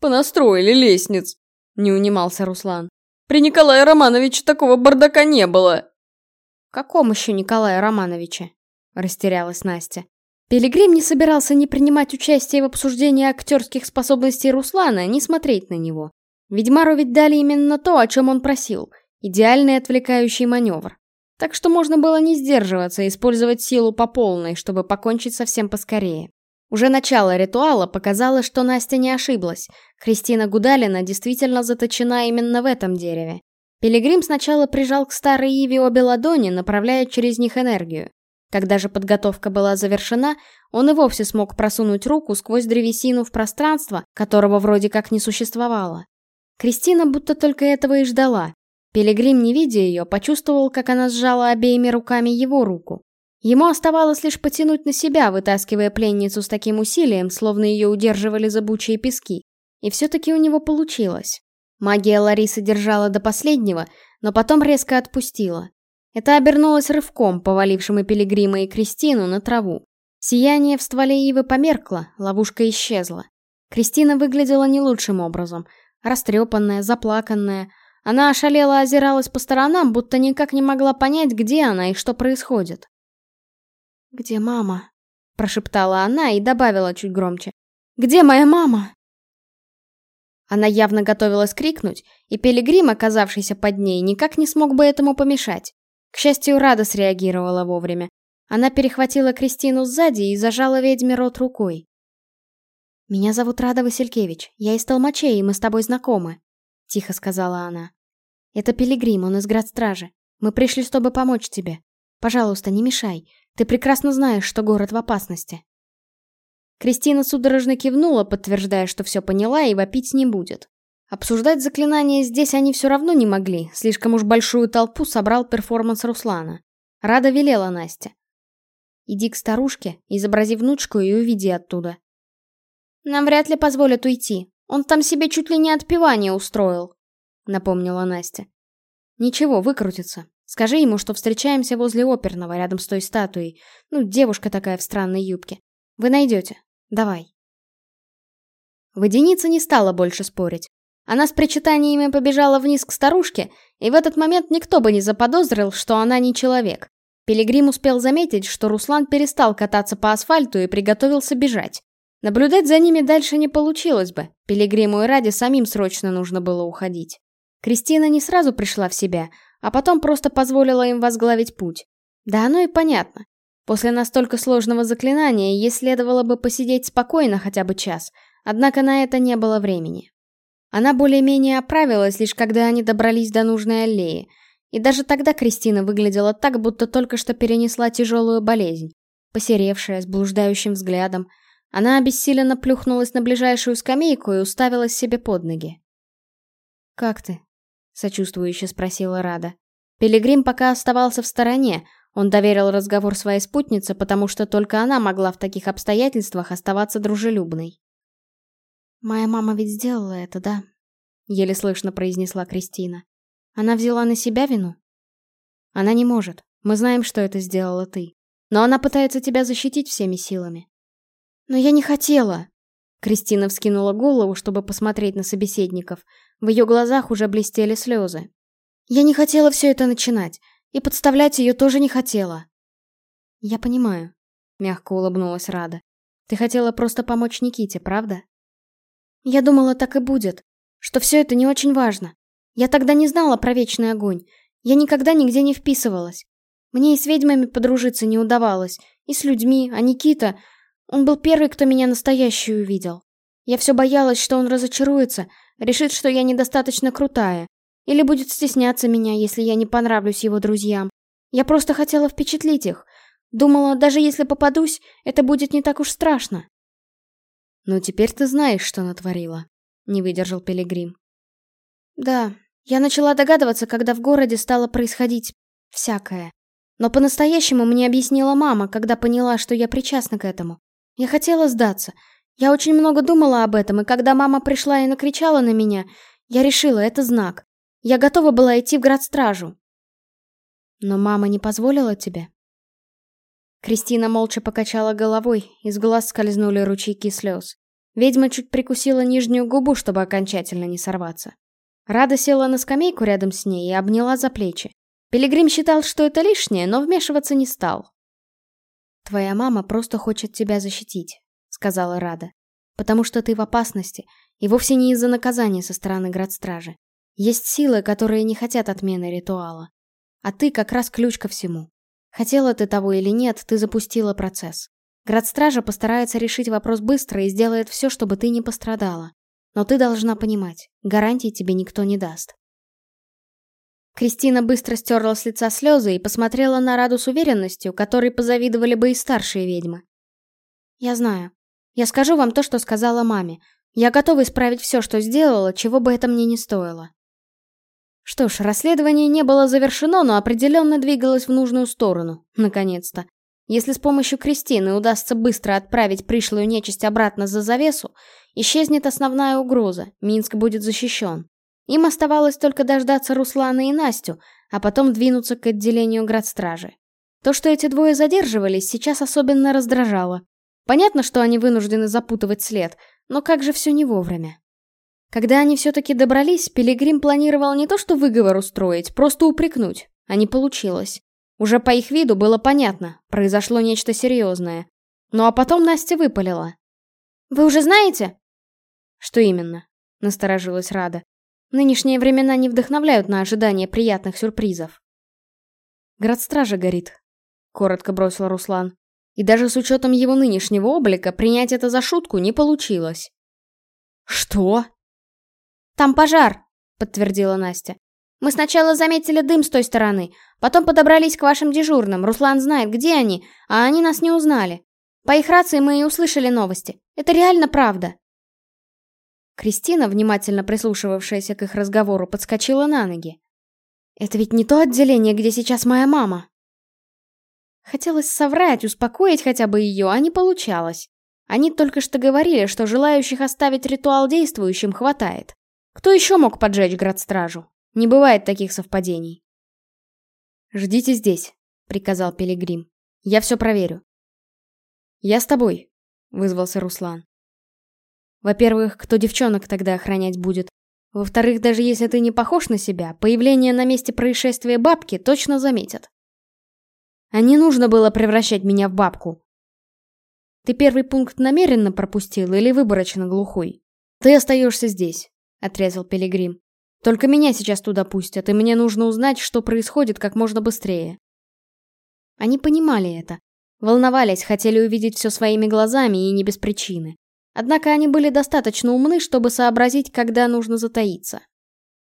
«Понастроили лестниц!» — не унимался Руслан. «При Николае Романовиче такого бардака не было!» «Каком еще Николае Романовиче?» — растерялась Настя. Пилигрим не собирался ни принимать участие в обсуждении актерских способностей Руслана, ни смотреть на него. Ведьмару ведь дали именно то, о чем он просил — идеальный отвлекающий маневр. Так что можно было не сдерживаться и использовать силу по полной, чтобы покончить совсем поскорее. Уже начало ритуала показало, что Настя не ошиблась. Христина Гудалина действительно заточена именно в этом дереве. Пилигрим сначала прижал к старой Иве обе ладони, направляя через них энергию. Когда же подготовка была завершена, он и вовсе смог просунуть руку сквозь древесину в пространство, которого вроде как не существовало. Кристина будто только этого и ждала. Пилигрим, не видя ее, почувствовал, как она сжала обеими руками его руку. Ему оставалось лишь потянуть на себя, вытаскивая пленницу с таким усилием, словно ее удерживали зыбучие пески. И все-таки у него получилось. Магия Ларисы держала до последнего, но потом резко отпустила. Это обернулось рывком, повалившим и Пилигрима, и Кристину на траву. Сияние в стволе ивы померкло, ловушка исчезла. Кристина выглядела не лучшим образом. Растрепанная, заплаканная. Она ошалела озиралась по сторонам, будто никак не могла понять, где она и что происходит. «Где мама?» — прошептала она и добавила чуть громче. «Где моя мама?» Она явно готовилась крикнуть, и Пилигрим, оказавшийся под ней, никак не смог бы этому помешать. К счастью, Рада среагировала вовремя. Она перехватила Кристину сзади и зажала ведьме рот рукой. «Меня зовут Рада Василькевич. Я из Толмачей, и мы с тобой знакомы», — тихо сказала она. «Это Пилигрим, он из градстражи. Мы пришли, чтобы помочь тебе. Пожалуйста, не мешай. Ты прекрасно знаешь, что город в опасности». Кристина судорожно кивнула, подтверждая, что все поняла и вопить не будет. Обсуждать заклинания здесь они все равно не могли, слишком уж большую толпу собрал перформанс Руслана. Рада велела Насте. «Иди к старушке, изобрази внучку и уведи оттуда». «Нам вряд ли позволят уйти. Он там себе чуть ли не отпевание устроил», — напомнила Настя. «Ничего, выкрутится. Скажи ему, что встречаемся возле оперного, рядом с той статуей. Ну, девушка такая в странной юбке. Вы найдете. Давай. Водяница не стала больше спорить. Она с причитаниями побежала вниз к старушке, и в этот момент никто бы не заподозрил, что она не человек. Пилигрим успел заметить, что Руслан перестал кататься по асфальту и приготовился бежать. Наблюдать за ними дальше не получилось бы. Пилигриму и Ради самим срочно нужно было уходить. Кристина не сразу пришла в себя, а потом просто позволила им возглавить путь. Да оно и понятно. После настолько сложного заклинания ей следовало бы посидеть спокойно хотя бы час, однако на это не было времени. Она более-менее оправилась, лишь когда они добрались до нужной аллеи, и даже тогда Кристина выглядела так, будто только что перенесла тяжелую болезнь. Посеревшая, с блуждающим взглядом, она обессиленно плюхнулась на ближайшую скамейку и уставилась себе под ноги. «Как ты?» — сочувствующе спросила Рада. Пилигрим пока оставался в стороне, он доверил разговор своей спутнице, потому что только она могла в таких обстоятельствах оставаться дружелюбной. «Моя мама ведь сделала это, да?» — еле слышно произнесла Кристина. «Она взяла на себя вину?» «Она не может. Мы знаем, что это сделала ты. Но она пытается тебя защитить всеми силами». «Но я не хотела!» Кристина вскинула голову, чтобы посмотреть на собеседников. В ее глазах уже блестели слезы. «Я не хотела все это начинать. И подставлять ее тоже не хотела. Я понимаю, мягко улыбнулась Рада. Ты хотела просто помочь Никите, правда? Я думала, так и будет, что все это не очень важно. Я тогда не знала про вечный огонь. Я никогда нигде не вписывалась. Мне и с ведьмами подружиться не удавалось, и с людьми, а Никита... Он был первый, кто меня настоящую увидел. Я все боялась, что он разочаруется, решит, что я недостаточно крутая, или будет стесняться меня, если я не понравлюсь его друзьям. Я просто хотела впечатлить их. Думала, даже если попадусь, это будет не так уж страшно. «Ну, теперь ты знаешь, что натворила», — не выдержал Пилигрим. «Да, я начала догадываться, когда в городе стало происходить всякое. Но по-настоящему мне объяснила мама, когда поняла, что я причастна к этому. Я хотела сдаться. Я очень много думала об этом, и когда мама пришла и накричала на меня, я решила, это знак. Я готова была идти в градстражу. Но мама не позволила тебе? Кристина молча покачала головой, из глаз скользнули ручейки слез. Ведьма чуть прикусила нижнюю губу, чтобы окончательно не сорваться. Рада села на скамейку рядом с ней и обняла за плечи. Пилигрим считал, что это лишнее, но вмешиваться не стал. «Твоя мама просто хочет тебя защитить», — сказала Рада. «Потому что ты в опасности, и вовсе не из-за наказания со стороны градстражи. Есть силы, которые не хотят отмены ритуала. А ты как раз ключ ко всему. Хотела ты того или нет, ты запустила процесс. Градстража постарается решить вопрос быстро и сделает все, чтобы ты не пострадала. Но ты должна понимать, гарантий тебе никто не даст. Кристина быстро стерла с лица слезы и посмотрела на Раду с уверенностью, которой позавидовали бы и старшие ведьмы. «Я знаю. Я скажу вам то, что сказала маме. Я готова исправить все, что сделала, чего бы это мне не стоило. Что ж, расследование не было завершено, но определенно двигалось в нужную сторону. Наконец-то. Если с помощью Кристины удастся быстро отправить пришлую нечисть обратно за завесу, исчезнет основная угроза, Минск будет защищен. Им оставалось только дождаться Руслана и Настю, а потом двинуться к отделению градстражи. То, что эти двое задерживались, сейчас особенно раздражало. Понятно, что они вынуждены запутывать след, но как же все не вовремя. Когда они все-таки добрались, Пилигрим планировал не то что выговор устроить, просто упрекнуть. А не получилось. Уже по их виду было понятно, произошло нечто серьезное. Ну а потом Настя выпалила. «Вы уже знаете?» «Что именно?» — насторожилась Рада. «Нынешние времена не вдохновляют на ожидание приятных сюрпризов». «Градстража горит», — коротко бросил Руслан. И даже с учетом его нынешнего облика принять это за шутку не получилось. «Что?» «Там пожар», — подтвердила Настя. «Мы сначала заметили дым с той стороны, потом подобрались к вашим дежурным, Руслан знает, где они, а они нас не узнали. По их рации мы и услышали новости. Это реально правда». Кристина, внимательно прислушивавшаяся к их разговору, подскочила на ноги. «Это ведь не то отделение, где сейчас моя мама!» Хотелось соврать, успокоить хотя бы ее, а не получалось. Они только что говорили, что желающих оставить ритуал действующим хватает. Кто еще мог поджечь градстражу? Не бывает таких совпадений. «Ждите здесь», — приказал Пилигрим. «Я все проверю». «Я с тобой», — вызвался Руслан. «Во-первых, кто девчонок тогда охранять будет? Во-вторых, даже если ты не похож на себя, появление на месте происшествия бабки точно заметят. А не нужно было превращать меня в бабку. Ты первый пункт намеренно пропустил или выборочно глухой? Ты остаешься здесь. — отрезал Пилигрим. «Только меня сейчас туда пустят, и мне нужно узнать, что происходит как можно быстрее». Они понимали это. Волновались, хотели увидеть все своими глазами и не без причины. Однако они были достаточно умны, чтобы сообразить, когда нужно затаиться.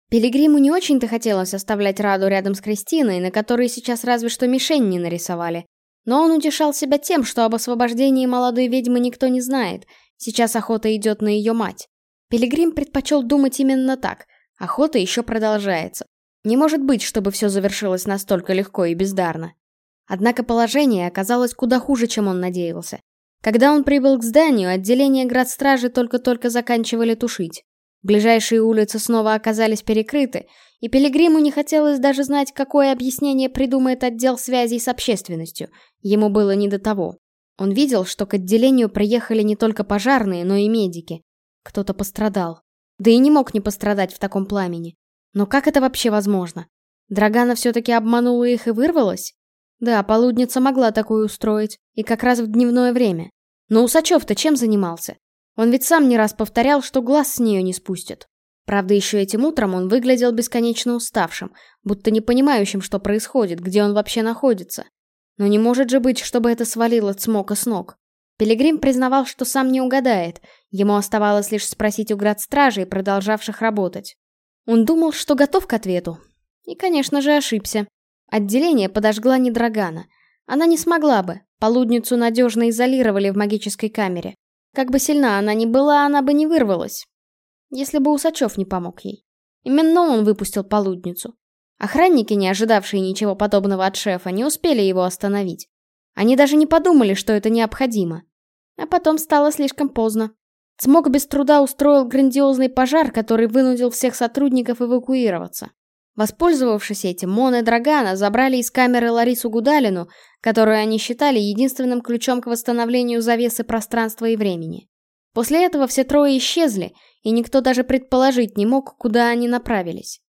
Пилигриму не очень-то хотелось оставлять Раду рядом с Кристиной, на которой сейчас разве что мишень не нарисовали. Но он утешал себя тем, что об освобождении молодой ведьмы никто не знает. Сейчас охота идет на ее мать. Пилигрим предпочел думать именно так. Охота еще продолжается. Не может быть, чтобы все завершилось настолько легко и бездарно. Однако положение оказалось куда хуже, чем он надеялся. Когда он прибыл к зданию, отделение градстражи только-только заканчивали тушить. Ближайшие улицы снова оказались перекрыты, и Пилигриму не хотелось даже знать, какое объяснение придумает отдел связей с общественностью. Ему было не до того. Он видел, что к отделению приехали не только пожарные, но и медики. Кто-то пострадал. Да и не мог не пострадать в таком пламени. Но как это вообще возможно? Драгана все-таки обманула их и вырвалась? Да, полудница могла такое устроить, и как раз в дневное время. Но Усачев-то чем занимался? Он ведь сам не раз повторял, что глаз с нее не спустит. Правда, еще этим утром он выглядел бесконечно уставшим, будто не понимающим, что происходит, где он вообще находится. Но не может же быть, чтобы это свалило Цмока с ног. Пилигрим признавал, что сам не угадает, ему оставалось лишь спросить у градстражей, продолжавших работать. Он думал, что готов к ответу. И, конечно же, ошибся. Отделение подожгла не Драгана. Она не смогла бы, полудницу надежно изолировали в магической камере. Как бы сильна она ни была, она бы не вырвалась. Если бы Усачев не помог ей. Именно он выпустил полудницу. Охранники, не ожидавшие ничего подобного от шефа, не успели его остановить. Они даже не подумали, что это необходимо. А потом стало слишком поздно. Смог без труда устроил грандиозный пожар, который вынудил всех сотрудников эвакуироваться. Воспользовавшись этим, Мон и Драгана забрали из камеры Ларису Гудалину, которую они считали единственным ключом к восстановлению завесы пространства и времени. После этого все трое исчезли, и никто даже предположить не мог, куда они направились.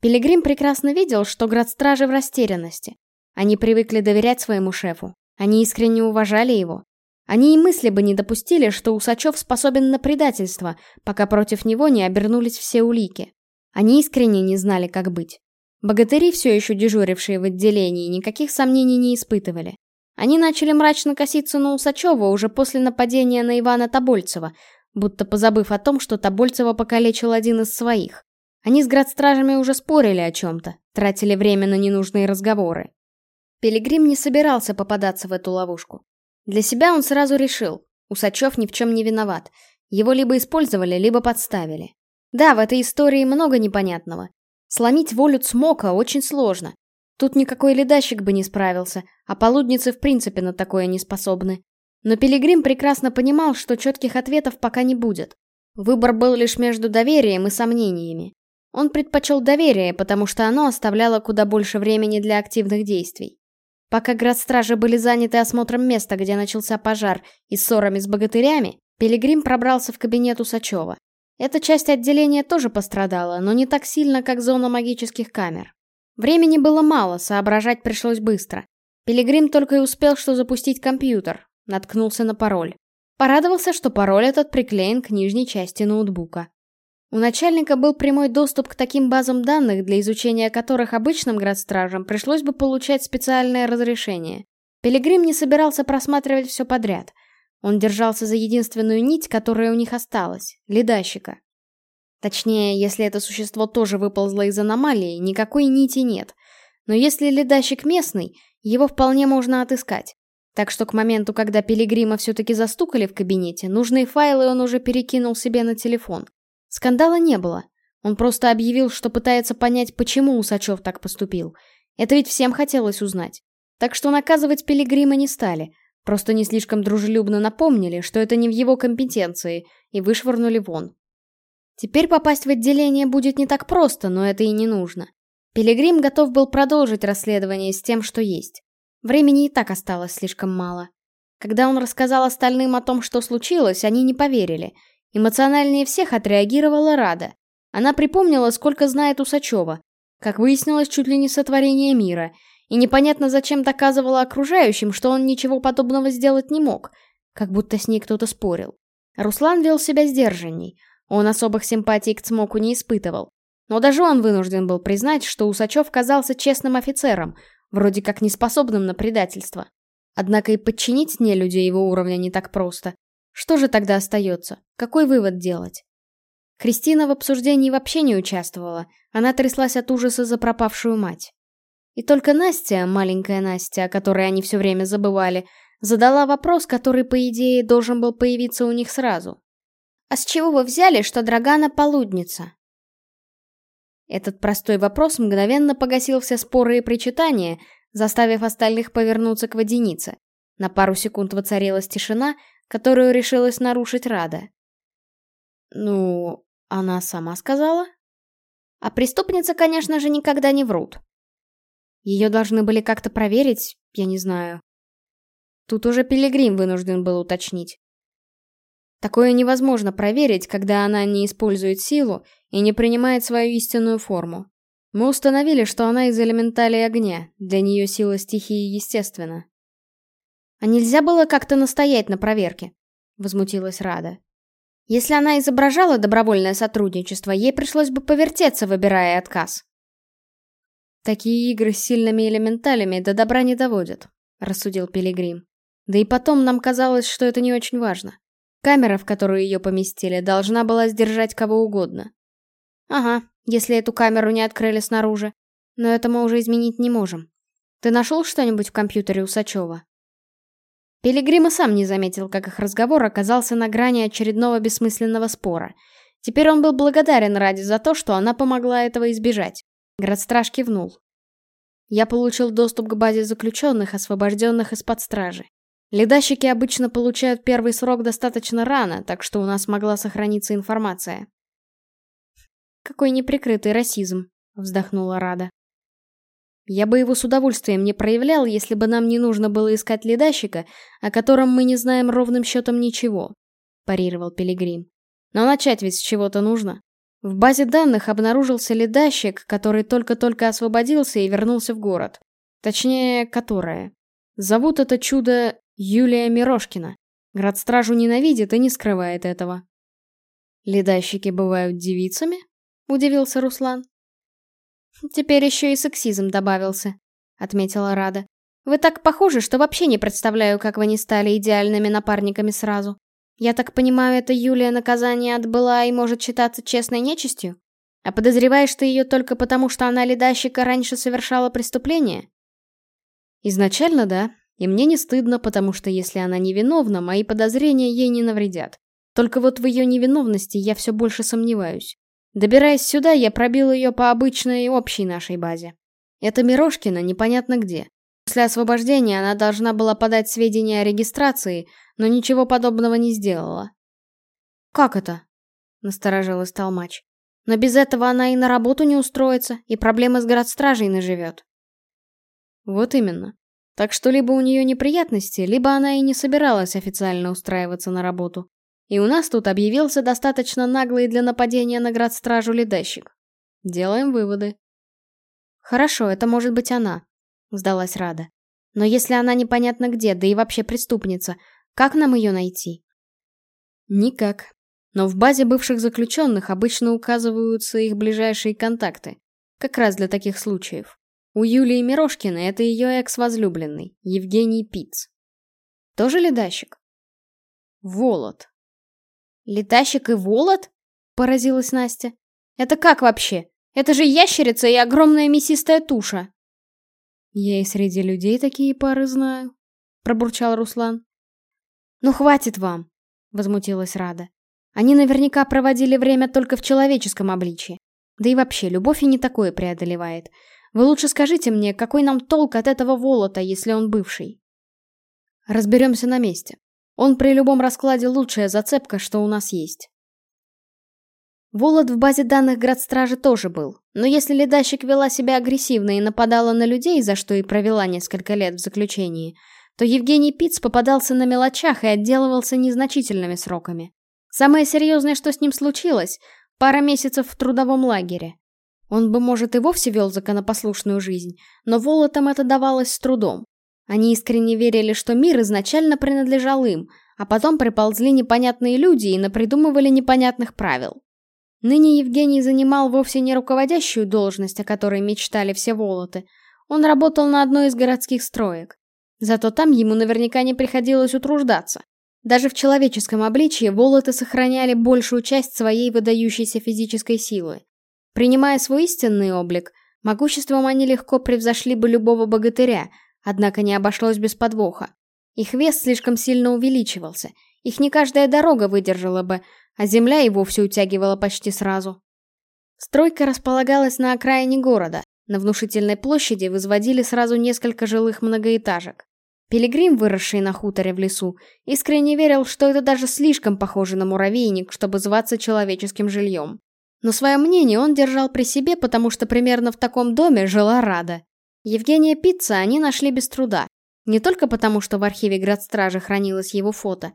Пилигрим прекрасно видел, что градстражи в растерянности. Они привыкли доверять своему шефу, они искренне уважали его. Они и мысли бы не допустили, что Усачев способен на предательство, пока против него не обернулись все улики. Они искренне не знали, как быть. Богатыри, все еще дежурившие в отделении, никаких сомнений не испытывали. Они начали мрачно коситься на Усачева уже после нападения на Ивана Тобольцева, будто позабыв о том, что Тобольцева покалечил один из своих. Они с градстражами уже спорили о чем-то, тратили время на ненужные разговоры. Пилигрим не собирался попадаться в эту ловушку. Для себя он сразу решил, Усачев ни в чем не виноват. Его либо использовали, либо подставили. Да, в этой истории много непонятного. Сломить волю Цмока очень сложно. Тут никакой ледащик бы не справился, а полудницы в принципе на такое не способны. Но Пилигрим прекрасно понимал, что четких ответов пока не будет. Выбор был лишь между доверием и сомнениями. Он предпочел доверие, потому что оно оставляло куда больше времени для активных действий. Пока градстражи были заняты осмотром места, где начался пожар, и ссорами с богатырями, Пилигрим пробрался в кабинет Усачева. Эта часть отделения тоже пострадала, но не так сильно, как зона магических камер. Времени было мало, соображать пришлось быстро. Пилигрим только и успел что запустить компьютер, наткнулся на пароль. Порадовался, что пароль этот приклеен к нижней части ноутбука. У начальника был прямой доступ к таким базам данных, для изучения которых обычным градстражам пришлось бы получать специальное разрешение. Пилигрим не собирался просматривать все подряд. Он держался за единственную нить, которая у них осталась — ледащика. Точнее, если это существо тоже выползло из аномалии, никакой нити нет. Но если ледащик местный, его вполне можно отыскать. Так что к моменту, когда Пилигрима все-таки застукали в кабинете, нужные файлы он уже перекинул себе на телефон. Скандала не было. Он просто объявил, что пытается понять, почему Усачев так поступил. Это ведь всем хотелось узнать. Так что наказывать Пилигрима не стали. Просто не слишком дружелюбно напомнили, что это не в его компетенции, и вышвырнули вон. Теперь попасть в отделение будет не так просто, но это и не нужно. Пилигрим готов был продолжить расследование с тем, что есть. Времени и так осталось слишком мало. Когда он рассказал остальным о том, что случилось, они не поверили — Эмоциональнее всех отреагировала Рада. Она припомнила, сколько знает Усачева. Как выяснилось, чуть ли не сотворение мира. И непонятно зачем доказывала окружающим, что он ничего подобного сделать не мог. Как будто с ней кто-то спорил. Руслан вел себя сдержанней. Он особых симпатий к Цмоку не испытывал. Но даже он вынужден был признать, что Усачев казался честным офицером, вроде как неспособным на предательство. Однако и подчинить нелюдя его уровня не так просто. Что же тогда остается? Какой вывод делать? Кристина в обсуждении вообще не участвовала, она тряслась от ужаса за пропавшую мать. И только Настя, маленькая Настя, о которой они все время забывали, задала вопрос, который, по идее, должен был появиться у них сразу. «А с чего вы взяли, что Драгана полудница?» Этот простой вопрос мгновенно погасил все споры и причитания, заставив остальных повернуться к воденице. На пару секунд воцарилась тишина, которую решилась нарушить Рада. Ну, она сама сказала? А преступницы, конечно же, никогда не врут. Ее должны были как-то проверить, я не знаю. Тут уже Пилигрим вынужден был уточнить. Такое невозможно проверить, когда она не использует силу и не принимает свою истинную форму. Мы установили, что она из элементалей огня, для нее сила стихии естественна. А нельзя было как-то настоять на проверке? Возмутилась Рада. Если она изображала добровольное сотрудничество, ей пришлось бы повертеться, выбирая отказ. Такие игры с сильными элементалями до добра не доводят, рассудил Пилигрим. Да и потом нам казалось, что это не очень важно. Камера, в которую ее поместили, должна была сдержать кого угодно. Ага, если эту камеру не открыли снаружи. Но это мы уже изменить не можем. Ты нашел что-нибудь в компьютере Усачева? Пилигрим и сам не заметил, как их разговор оказался на грани очередного бессмысленного спора. Теперь он был благодарен Ради за то, что она помогла этого избежать. Градстраж кивнул. Я получил доступ к базе заключенных, освобожденных из-под стражи. Ледащики обычно получают первый срок достаточно рано, так что у нас могла сохраниться информация. «Какой неприкрытый расизм», — вздохнула Рада. Я бы его с удовольствием не проявлял, если бы нам не нужно было искать ледащика, о котором мы не знаем ровным счетом ничего», — парировал Пилигрим. «Но начать ведь с чего-то нужно. В базе данных обнаружился ледащик, который только-только освободился и вернулся в город. Точнее, которое. Зовут это чудо Юлия Мирошкина. Градстражу ненавидит и не скрывает этого». «Ледащики бывают девицами?» — удивился Руслан. «Теперь еще и сексизм добавился», — отметила Рада. «Вы так похожи, что вообще не представляю, как вы не стали идеальными напарниками сразу. Я так понимаю, это Юлия наказание отбыла и может считаться честной нечистью? А подозреваешь ты ее только потому, что она ледащика раньше совершала преступление?» «Изначально да, и мне не стыдно, потому что если она невиновна, мои подозрения ей не навредят. Только вот в ее невиновности я все больше сомневаюсь. Добираясь сюда, я пробил ее по обычной и общей нашей базе. Это Мирошкина непонятно где. После освобождения она должна была подать сведения о регистрации, но ничего подобного не сделала. «Как это?» — насторожилась Толмач. «Но без этого она и на работу не устроится, и проблемы с городстражей наживет». «Вот именно. Так что либо у нее неприятности, либо она и не собиралась официально устраиваться на работу. И у нас тут объявился достаточно наглый для нападения на градстражу ледащик. Делаем выводы. Хорошо, это может быть она, сдалась Рада. Но если она непонятно где, да и вообще преступница, как нам ее найти? Никак. Но в базе бывших заключенных обычно указываются их ближайшие контакты. Как раз для таких случаев. У Юлии Мирошкиной это ее экс-возлюбленный, Евгений Пиц. Тоже ледащик? Волод. Летащик и Волод? Поразилась Настя. Это как вообще? Это же ящерица и огромная мясистая туша. Я и среди людей такие пары знаю, пробурчал Руслан. Ну хватит вам, возмутилась Рада. Они наверняка проводили время только в человеческом обличье. Да и вообще, любовь и не такое преодолевает. Вы лучше скажите мне, какой нам толк от этого Волота, если он бывший? Разберемся на месте. Он при любом раскладе лучшая зацепка, что у нас есть. Волод в базе данных Градстражи тоже был, но если ледащик вела себя агрессивно и нападала на людей, за что и провела несколько лет в заключении, то Евгений Пиц попадался на мелочах и отделывался незначительными сроками. Самое серьезное, что с ним случилось — пара месяцев в трудовом лагере. Он бы, может, и вовсе вел законопослушную жизнь, но Волотам это давалось с трудом. Они искренне верили, что мир изначально принадлежал им, а потом приползли непонятные люди и напридумывали непонятных правил. Ныне Евгений занимал вовсе не руководящую должность, о которой мечтали все Волоты. Он работал на одной из городских строек. Зато там ему наверняка не приходилось утруждаться. Даже в человеческом обличье Волоты сохраняли большую часть своей выдающейся физической силы. Принимая свой истинный облик, могуществом они легко превзошли бы любого богатыря, однако не обошлось без подвоха. Их вес слишком сильно увеличивался, их не каждая дорога выдержала бы, а земля и вовсе утягивала почти сразу. Стройка располагалась на окраине города, на внушительной площади возводили сразу несколько жилых многоэтажек. Пилигрим, выросший на хуторе в лесу, искренне верил, что это даже слишком похоже на муравейник, чтобы зваться человеческим жильем. Но свое мнение он держал при себе, потому что примерно в таком доме жила Рада. Евгения Пицца они нашли без труда. Не только потому, что в архиве Градстражи хранилось его фото.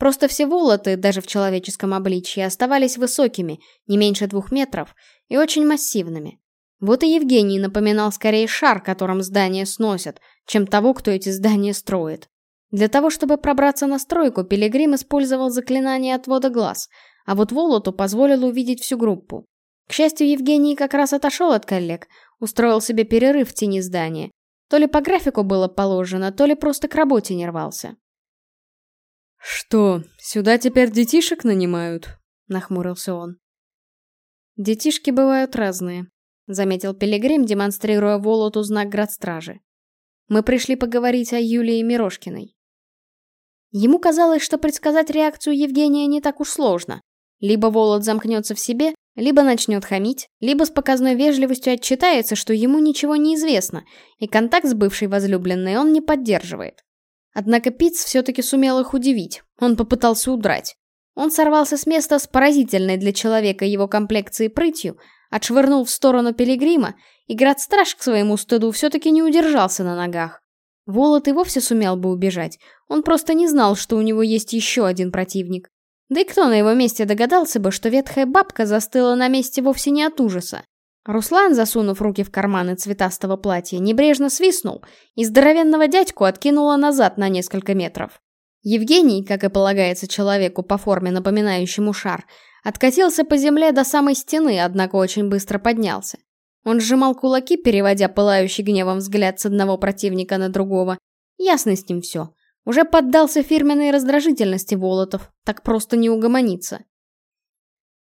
Просто все волоты, даже в человеческом обличье, оставались высокими, не меньше двух метров, и очень массивными. Вот и Евгений напоминал скорее шар, которым здания сносят, чем того, кто эти здания строит. Для того, чтобы пробраться на стройку, Пилигрим использовал заклинание отвода глаз — а вот Волоту позволил увидеть всю группу. К счастью, Евгений как раз отошел от коллег, устроил себе перерыв в тени здания. То ли по графику было положено, то ли просто к работе не рвался. «Что, сюда теперь детишек нанимают?» — нахмурился он. «Детишки бывают разные», — заметил Пилигрим, демонстрируя Волоту знак градстражи. «Мы пришли поговорить о Юлии Мирошкиной». Ему казалось, что предсказать реакцию Евгения не так уж сложно. Либо Волод замкнется в себе, либо начнет хамить, либо с показной вежливостью отчитается, что ему ничего не известно, и контакт с бывшей возлюбленной он не поддерживает. Однако Пиц все-таки сумел их удивить, он попытался удрать. Он сорвался с места с поразительной для человека его комплекции прытью, отшвырнул в сторону Пилигрима, и Градстраж к своему стыду все-таки не удержался на ногах. Волод и вовсе сумел бы убежать, он просто не знал, что у него есть еще один противник. Да и кто на его месте догадался бы, что ветхая бабка застыла на месте вовсе не от ужаса? Руслан, засунув руки в карманы цветастого платья, небрежно свистнул, и здоровенного дядьку откинуло назад на несколько метров. Евгений, как и полагается человеку по форме напоминающему шар, откатился по земле до самой стены, однако очень быстро поднялся. Он сжимал кулаки, переводя пылающий гневом взгляд с одного противника на другого. Ясно с ним все. Уже поддался фирменной раздражительности Волотов, так просто не угомониться.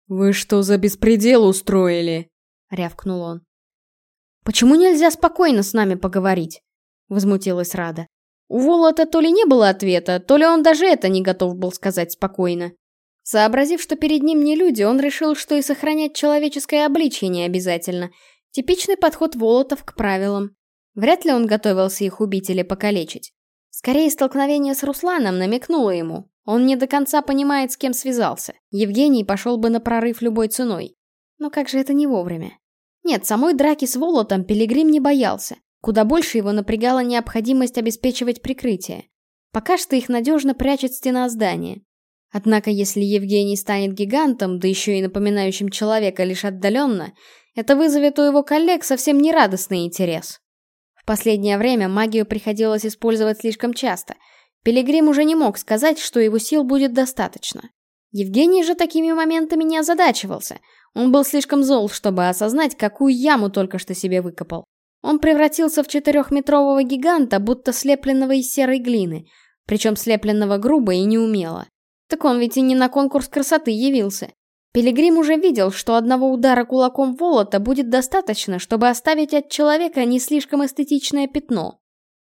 «Вы что за беспредел устроили?» — рявкнул он. «Почему нельзя спокойно с нами поговорить?» — возмутилась Рада. У Волота то ли не было ответа, то ли он даже это не готов был сказать спокойно. Сообразив, что перед ним не люди, он решил, что и сохранять человеческое обличие не обязательно. Типичный подход Волотов к правилам. Вряд ли он готовился их убить или покалечить. Скорее, столкновение с Русланом намекнуло ему. Он не до конца понимает, с кем связался. Евгений пошел бы на прорыв любой ценой. Но как же это не вовремя? Нет, самой драки с Волотом Пилигрим не боялся. Куда больше его напрягала необходимость обеспечивать прикрытие. Пока что их надежно прячет стена здания. Однако если Евгений станет гигантом, да еще и напоминающим человека лишь отдаленно, это вызовет у его коллег совсем нерадостный интерес. В последнее время магию приходилось использовать слишком часто. Пилигрим уже не мог сказать, что его сил будет достаточно. Евгений же такими моментами не озадачивался. Он был слишком зол, чтобы осознать, какую яму только что себе выкопал. Он превратился в четырехметрового гиганта, будто слепленного из серой глины, причем слепленного грубо и неумело. Так он ведь и не на конкурс красоты явился. Пилигрим уже видел, что одного удара кулаком Волота будет достаточно, чтобы оставить от человека не слишком эстетичное пятно.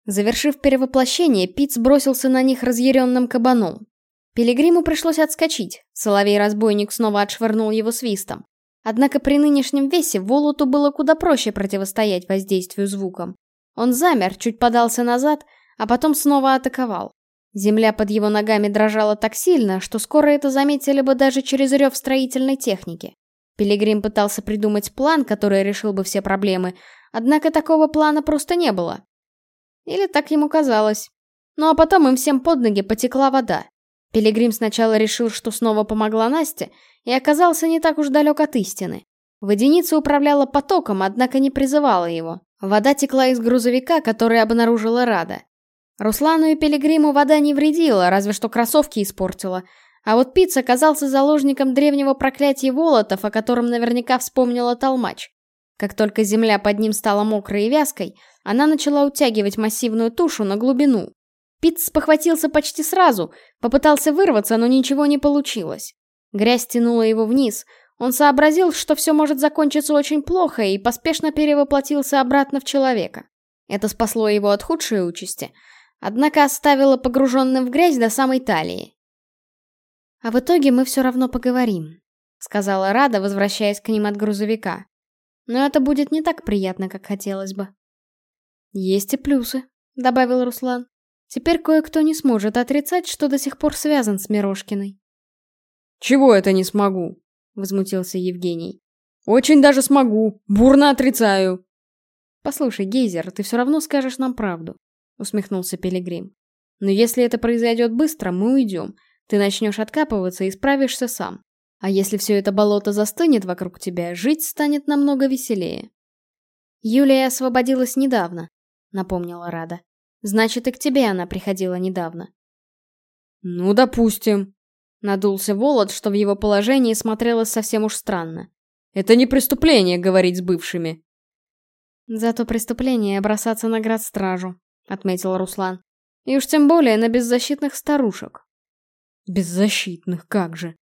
Завершив перевоплощение, Пиц бросился на них разъяренным кабаном. Пилигриму пришлось отскочить, соловей-разбойник снова отшвырнул его свистом. Однако при нынешнем весе Волоту было куда проще противостоять воздействию звуком. Он замер, чуть подался назад, а потом снова атаковал. Земля под его ногами дрожала так сильно, что скоро это заметили бы даже через рев строительной техники. Пилигрим пытался придумать план, который решил бы все проблемы, однако такого плана просто не было. Или так ему казалось. Ну а потом им всем под ноги потекла вода. Пилигрим сначала решил, что снова помогла Насте, и оказался не так уж далек от истины. Водяница управляла потоком, однако не призывала его. Вода текла из грузовика, который обнаружила Рада. Руслану и Пилигриму вода не вредила, разве что кроссовки испортила. А вот Пиц оказался заложником древнего проклятия Волотов, о котором наверняка вспомнила Толмач. Как только земля под ним стала мокрой и вязкой, она начала утягивать массивную тушу на глубину. Пиц похватился почти сразу, попытался вырваться, но ничего не получилось. Грязь тянула его вниз, он сообразил, что все может закончиться очень плохо, и поспешно перевоплотился обратно в человека. Это спасло его от худшей участи — однако оставила погруженным в грязь до самой талии. «А в итоге мы все равно поговорим», — сказала Рада, возвращаясь к ним от грузовика. «Но это будет не так приятно, как хотелось бы». «Есть и плюсы», — добавил Руслан. «Теперь кое-кто не сможет отрицать, что до сих пор связан с Мирошкиной». «Чего это не смогу?» — возмутился Евгений. «Очень даже смогу. Бурно отрицаю». «Послушай, Гейзер, ты все равно скажешь нам правду. — усмехнулся Пилигрим. «Но если это произойдет быстро, мы уйдем. Ты начнешь откапываться и справишься сам. А если все это болото застынет вокруг тебя, жить станет намного веселее». «Юлия освободилась недавно», — напомнила Рада. «Значит, и к тебе она приходила недавно». «Ну, допустим», — надулся Волод, что в его положении смотрелось совсем уж странно. «Это не преступление говорить с бывшими». «Зато преступление бросаться на град-стражу», — отметил Руслан. «И уж тем более на беззащитных старушек». «Беззащитных, как же!»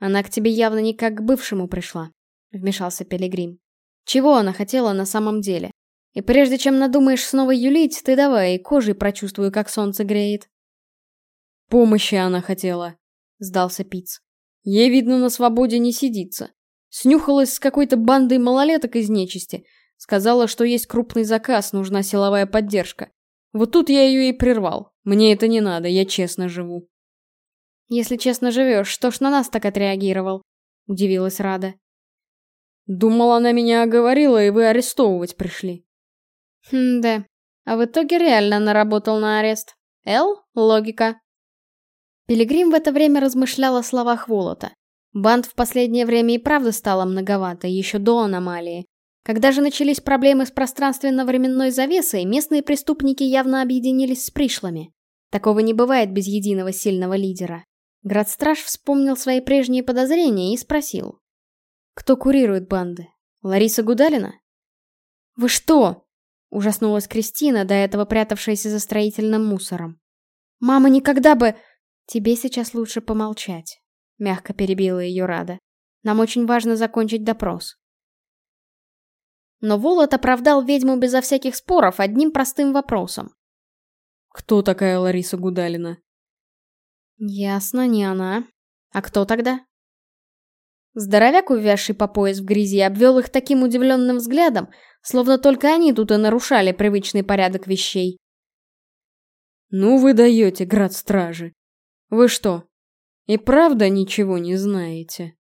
«Она к тебе явно не как к бывшему пришла», — вмешался Пилигрим. «Чего она хотела на самом деле? И прежде чем надумаешь снова юлить, ты давай кожей прочувствуй, как солнце греет». «Помощи она хотела», — сдался Пиц. «Ей, видно, на свободе не сидится. Снюхалась с какой-то бандой малолеток из нечисти, Сказала, что есть крупный заказ, нужна силовая поддержка. Вот тут я ее и прервал. Мне это не надо, я честно живу. Если честно живешь, что ж на нас так отреагировал? Удивилась Рада. Думала, она меня оговорила, и вы арестовывать пришли. Хм, да. А в итоге реально наработал на арест. Эл? Логика. Пилигрим в это время размышлял о словах Волота. Банд в последнее время и правда стало многовато, еще до аномалии. Когда же начались проблемы с пространственно-временной завесой, местные преступники явно объединились с пришлыми. Такого не бывает без единого сильного лидера. Градстраж вспомнил свои прежние подозрения и спросил. «Кто курирует банды? Лариса Гудалина?» «Вы что?» — ужаснулась Кристина, до этого прятавшаяся за строительным мусором. «Мама никогда бы...» «Тебе сейчас лучше помолчать», — мягко перебила ее Рада. «Нам очень важно закончить допрос». Но Волод оправдал ведьму безо всяких споров одним простым вопросом. «Кто такая Лариса Гудалина?» «Ясно, не она», А кто тогда? Здоровяк, увязший по пояс в грязи, обвел их таким удивленным взглядом, словно только они тут и нарушали привычный порядок вещей. «Ну вы даете, град стражи! Вы что, и правда ничего не знаете?»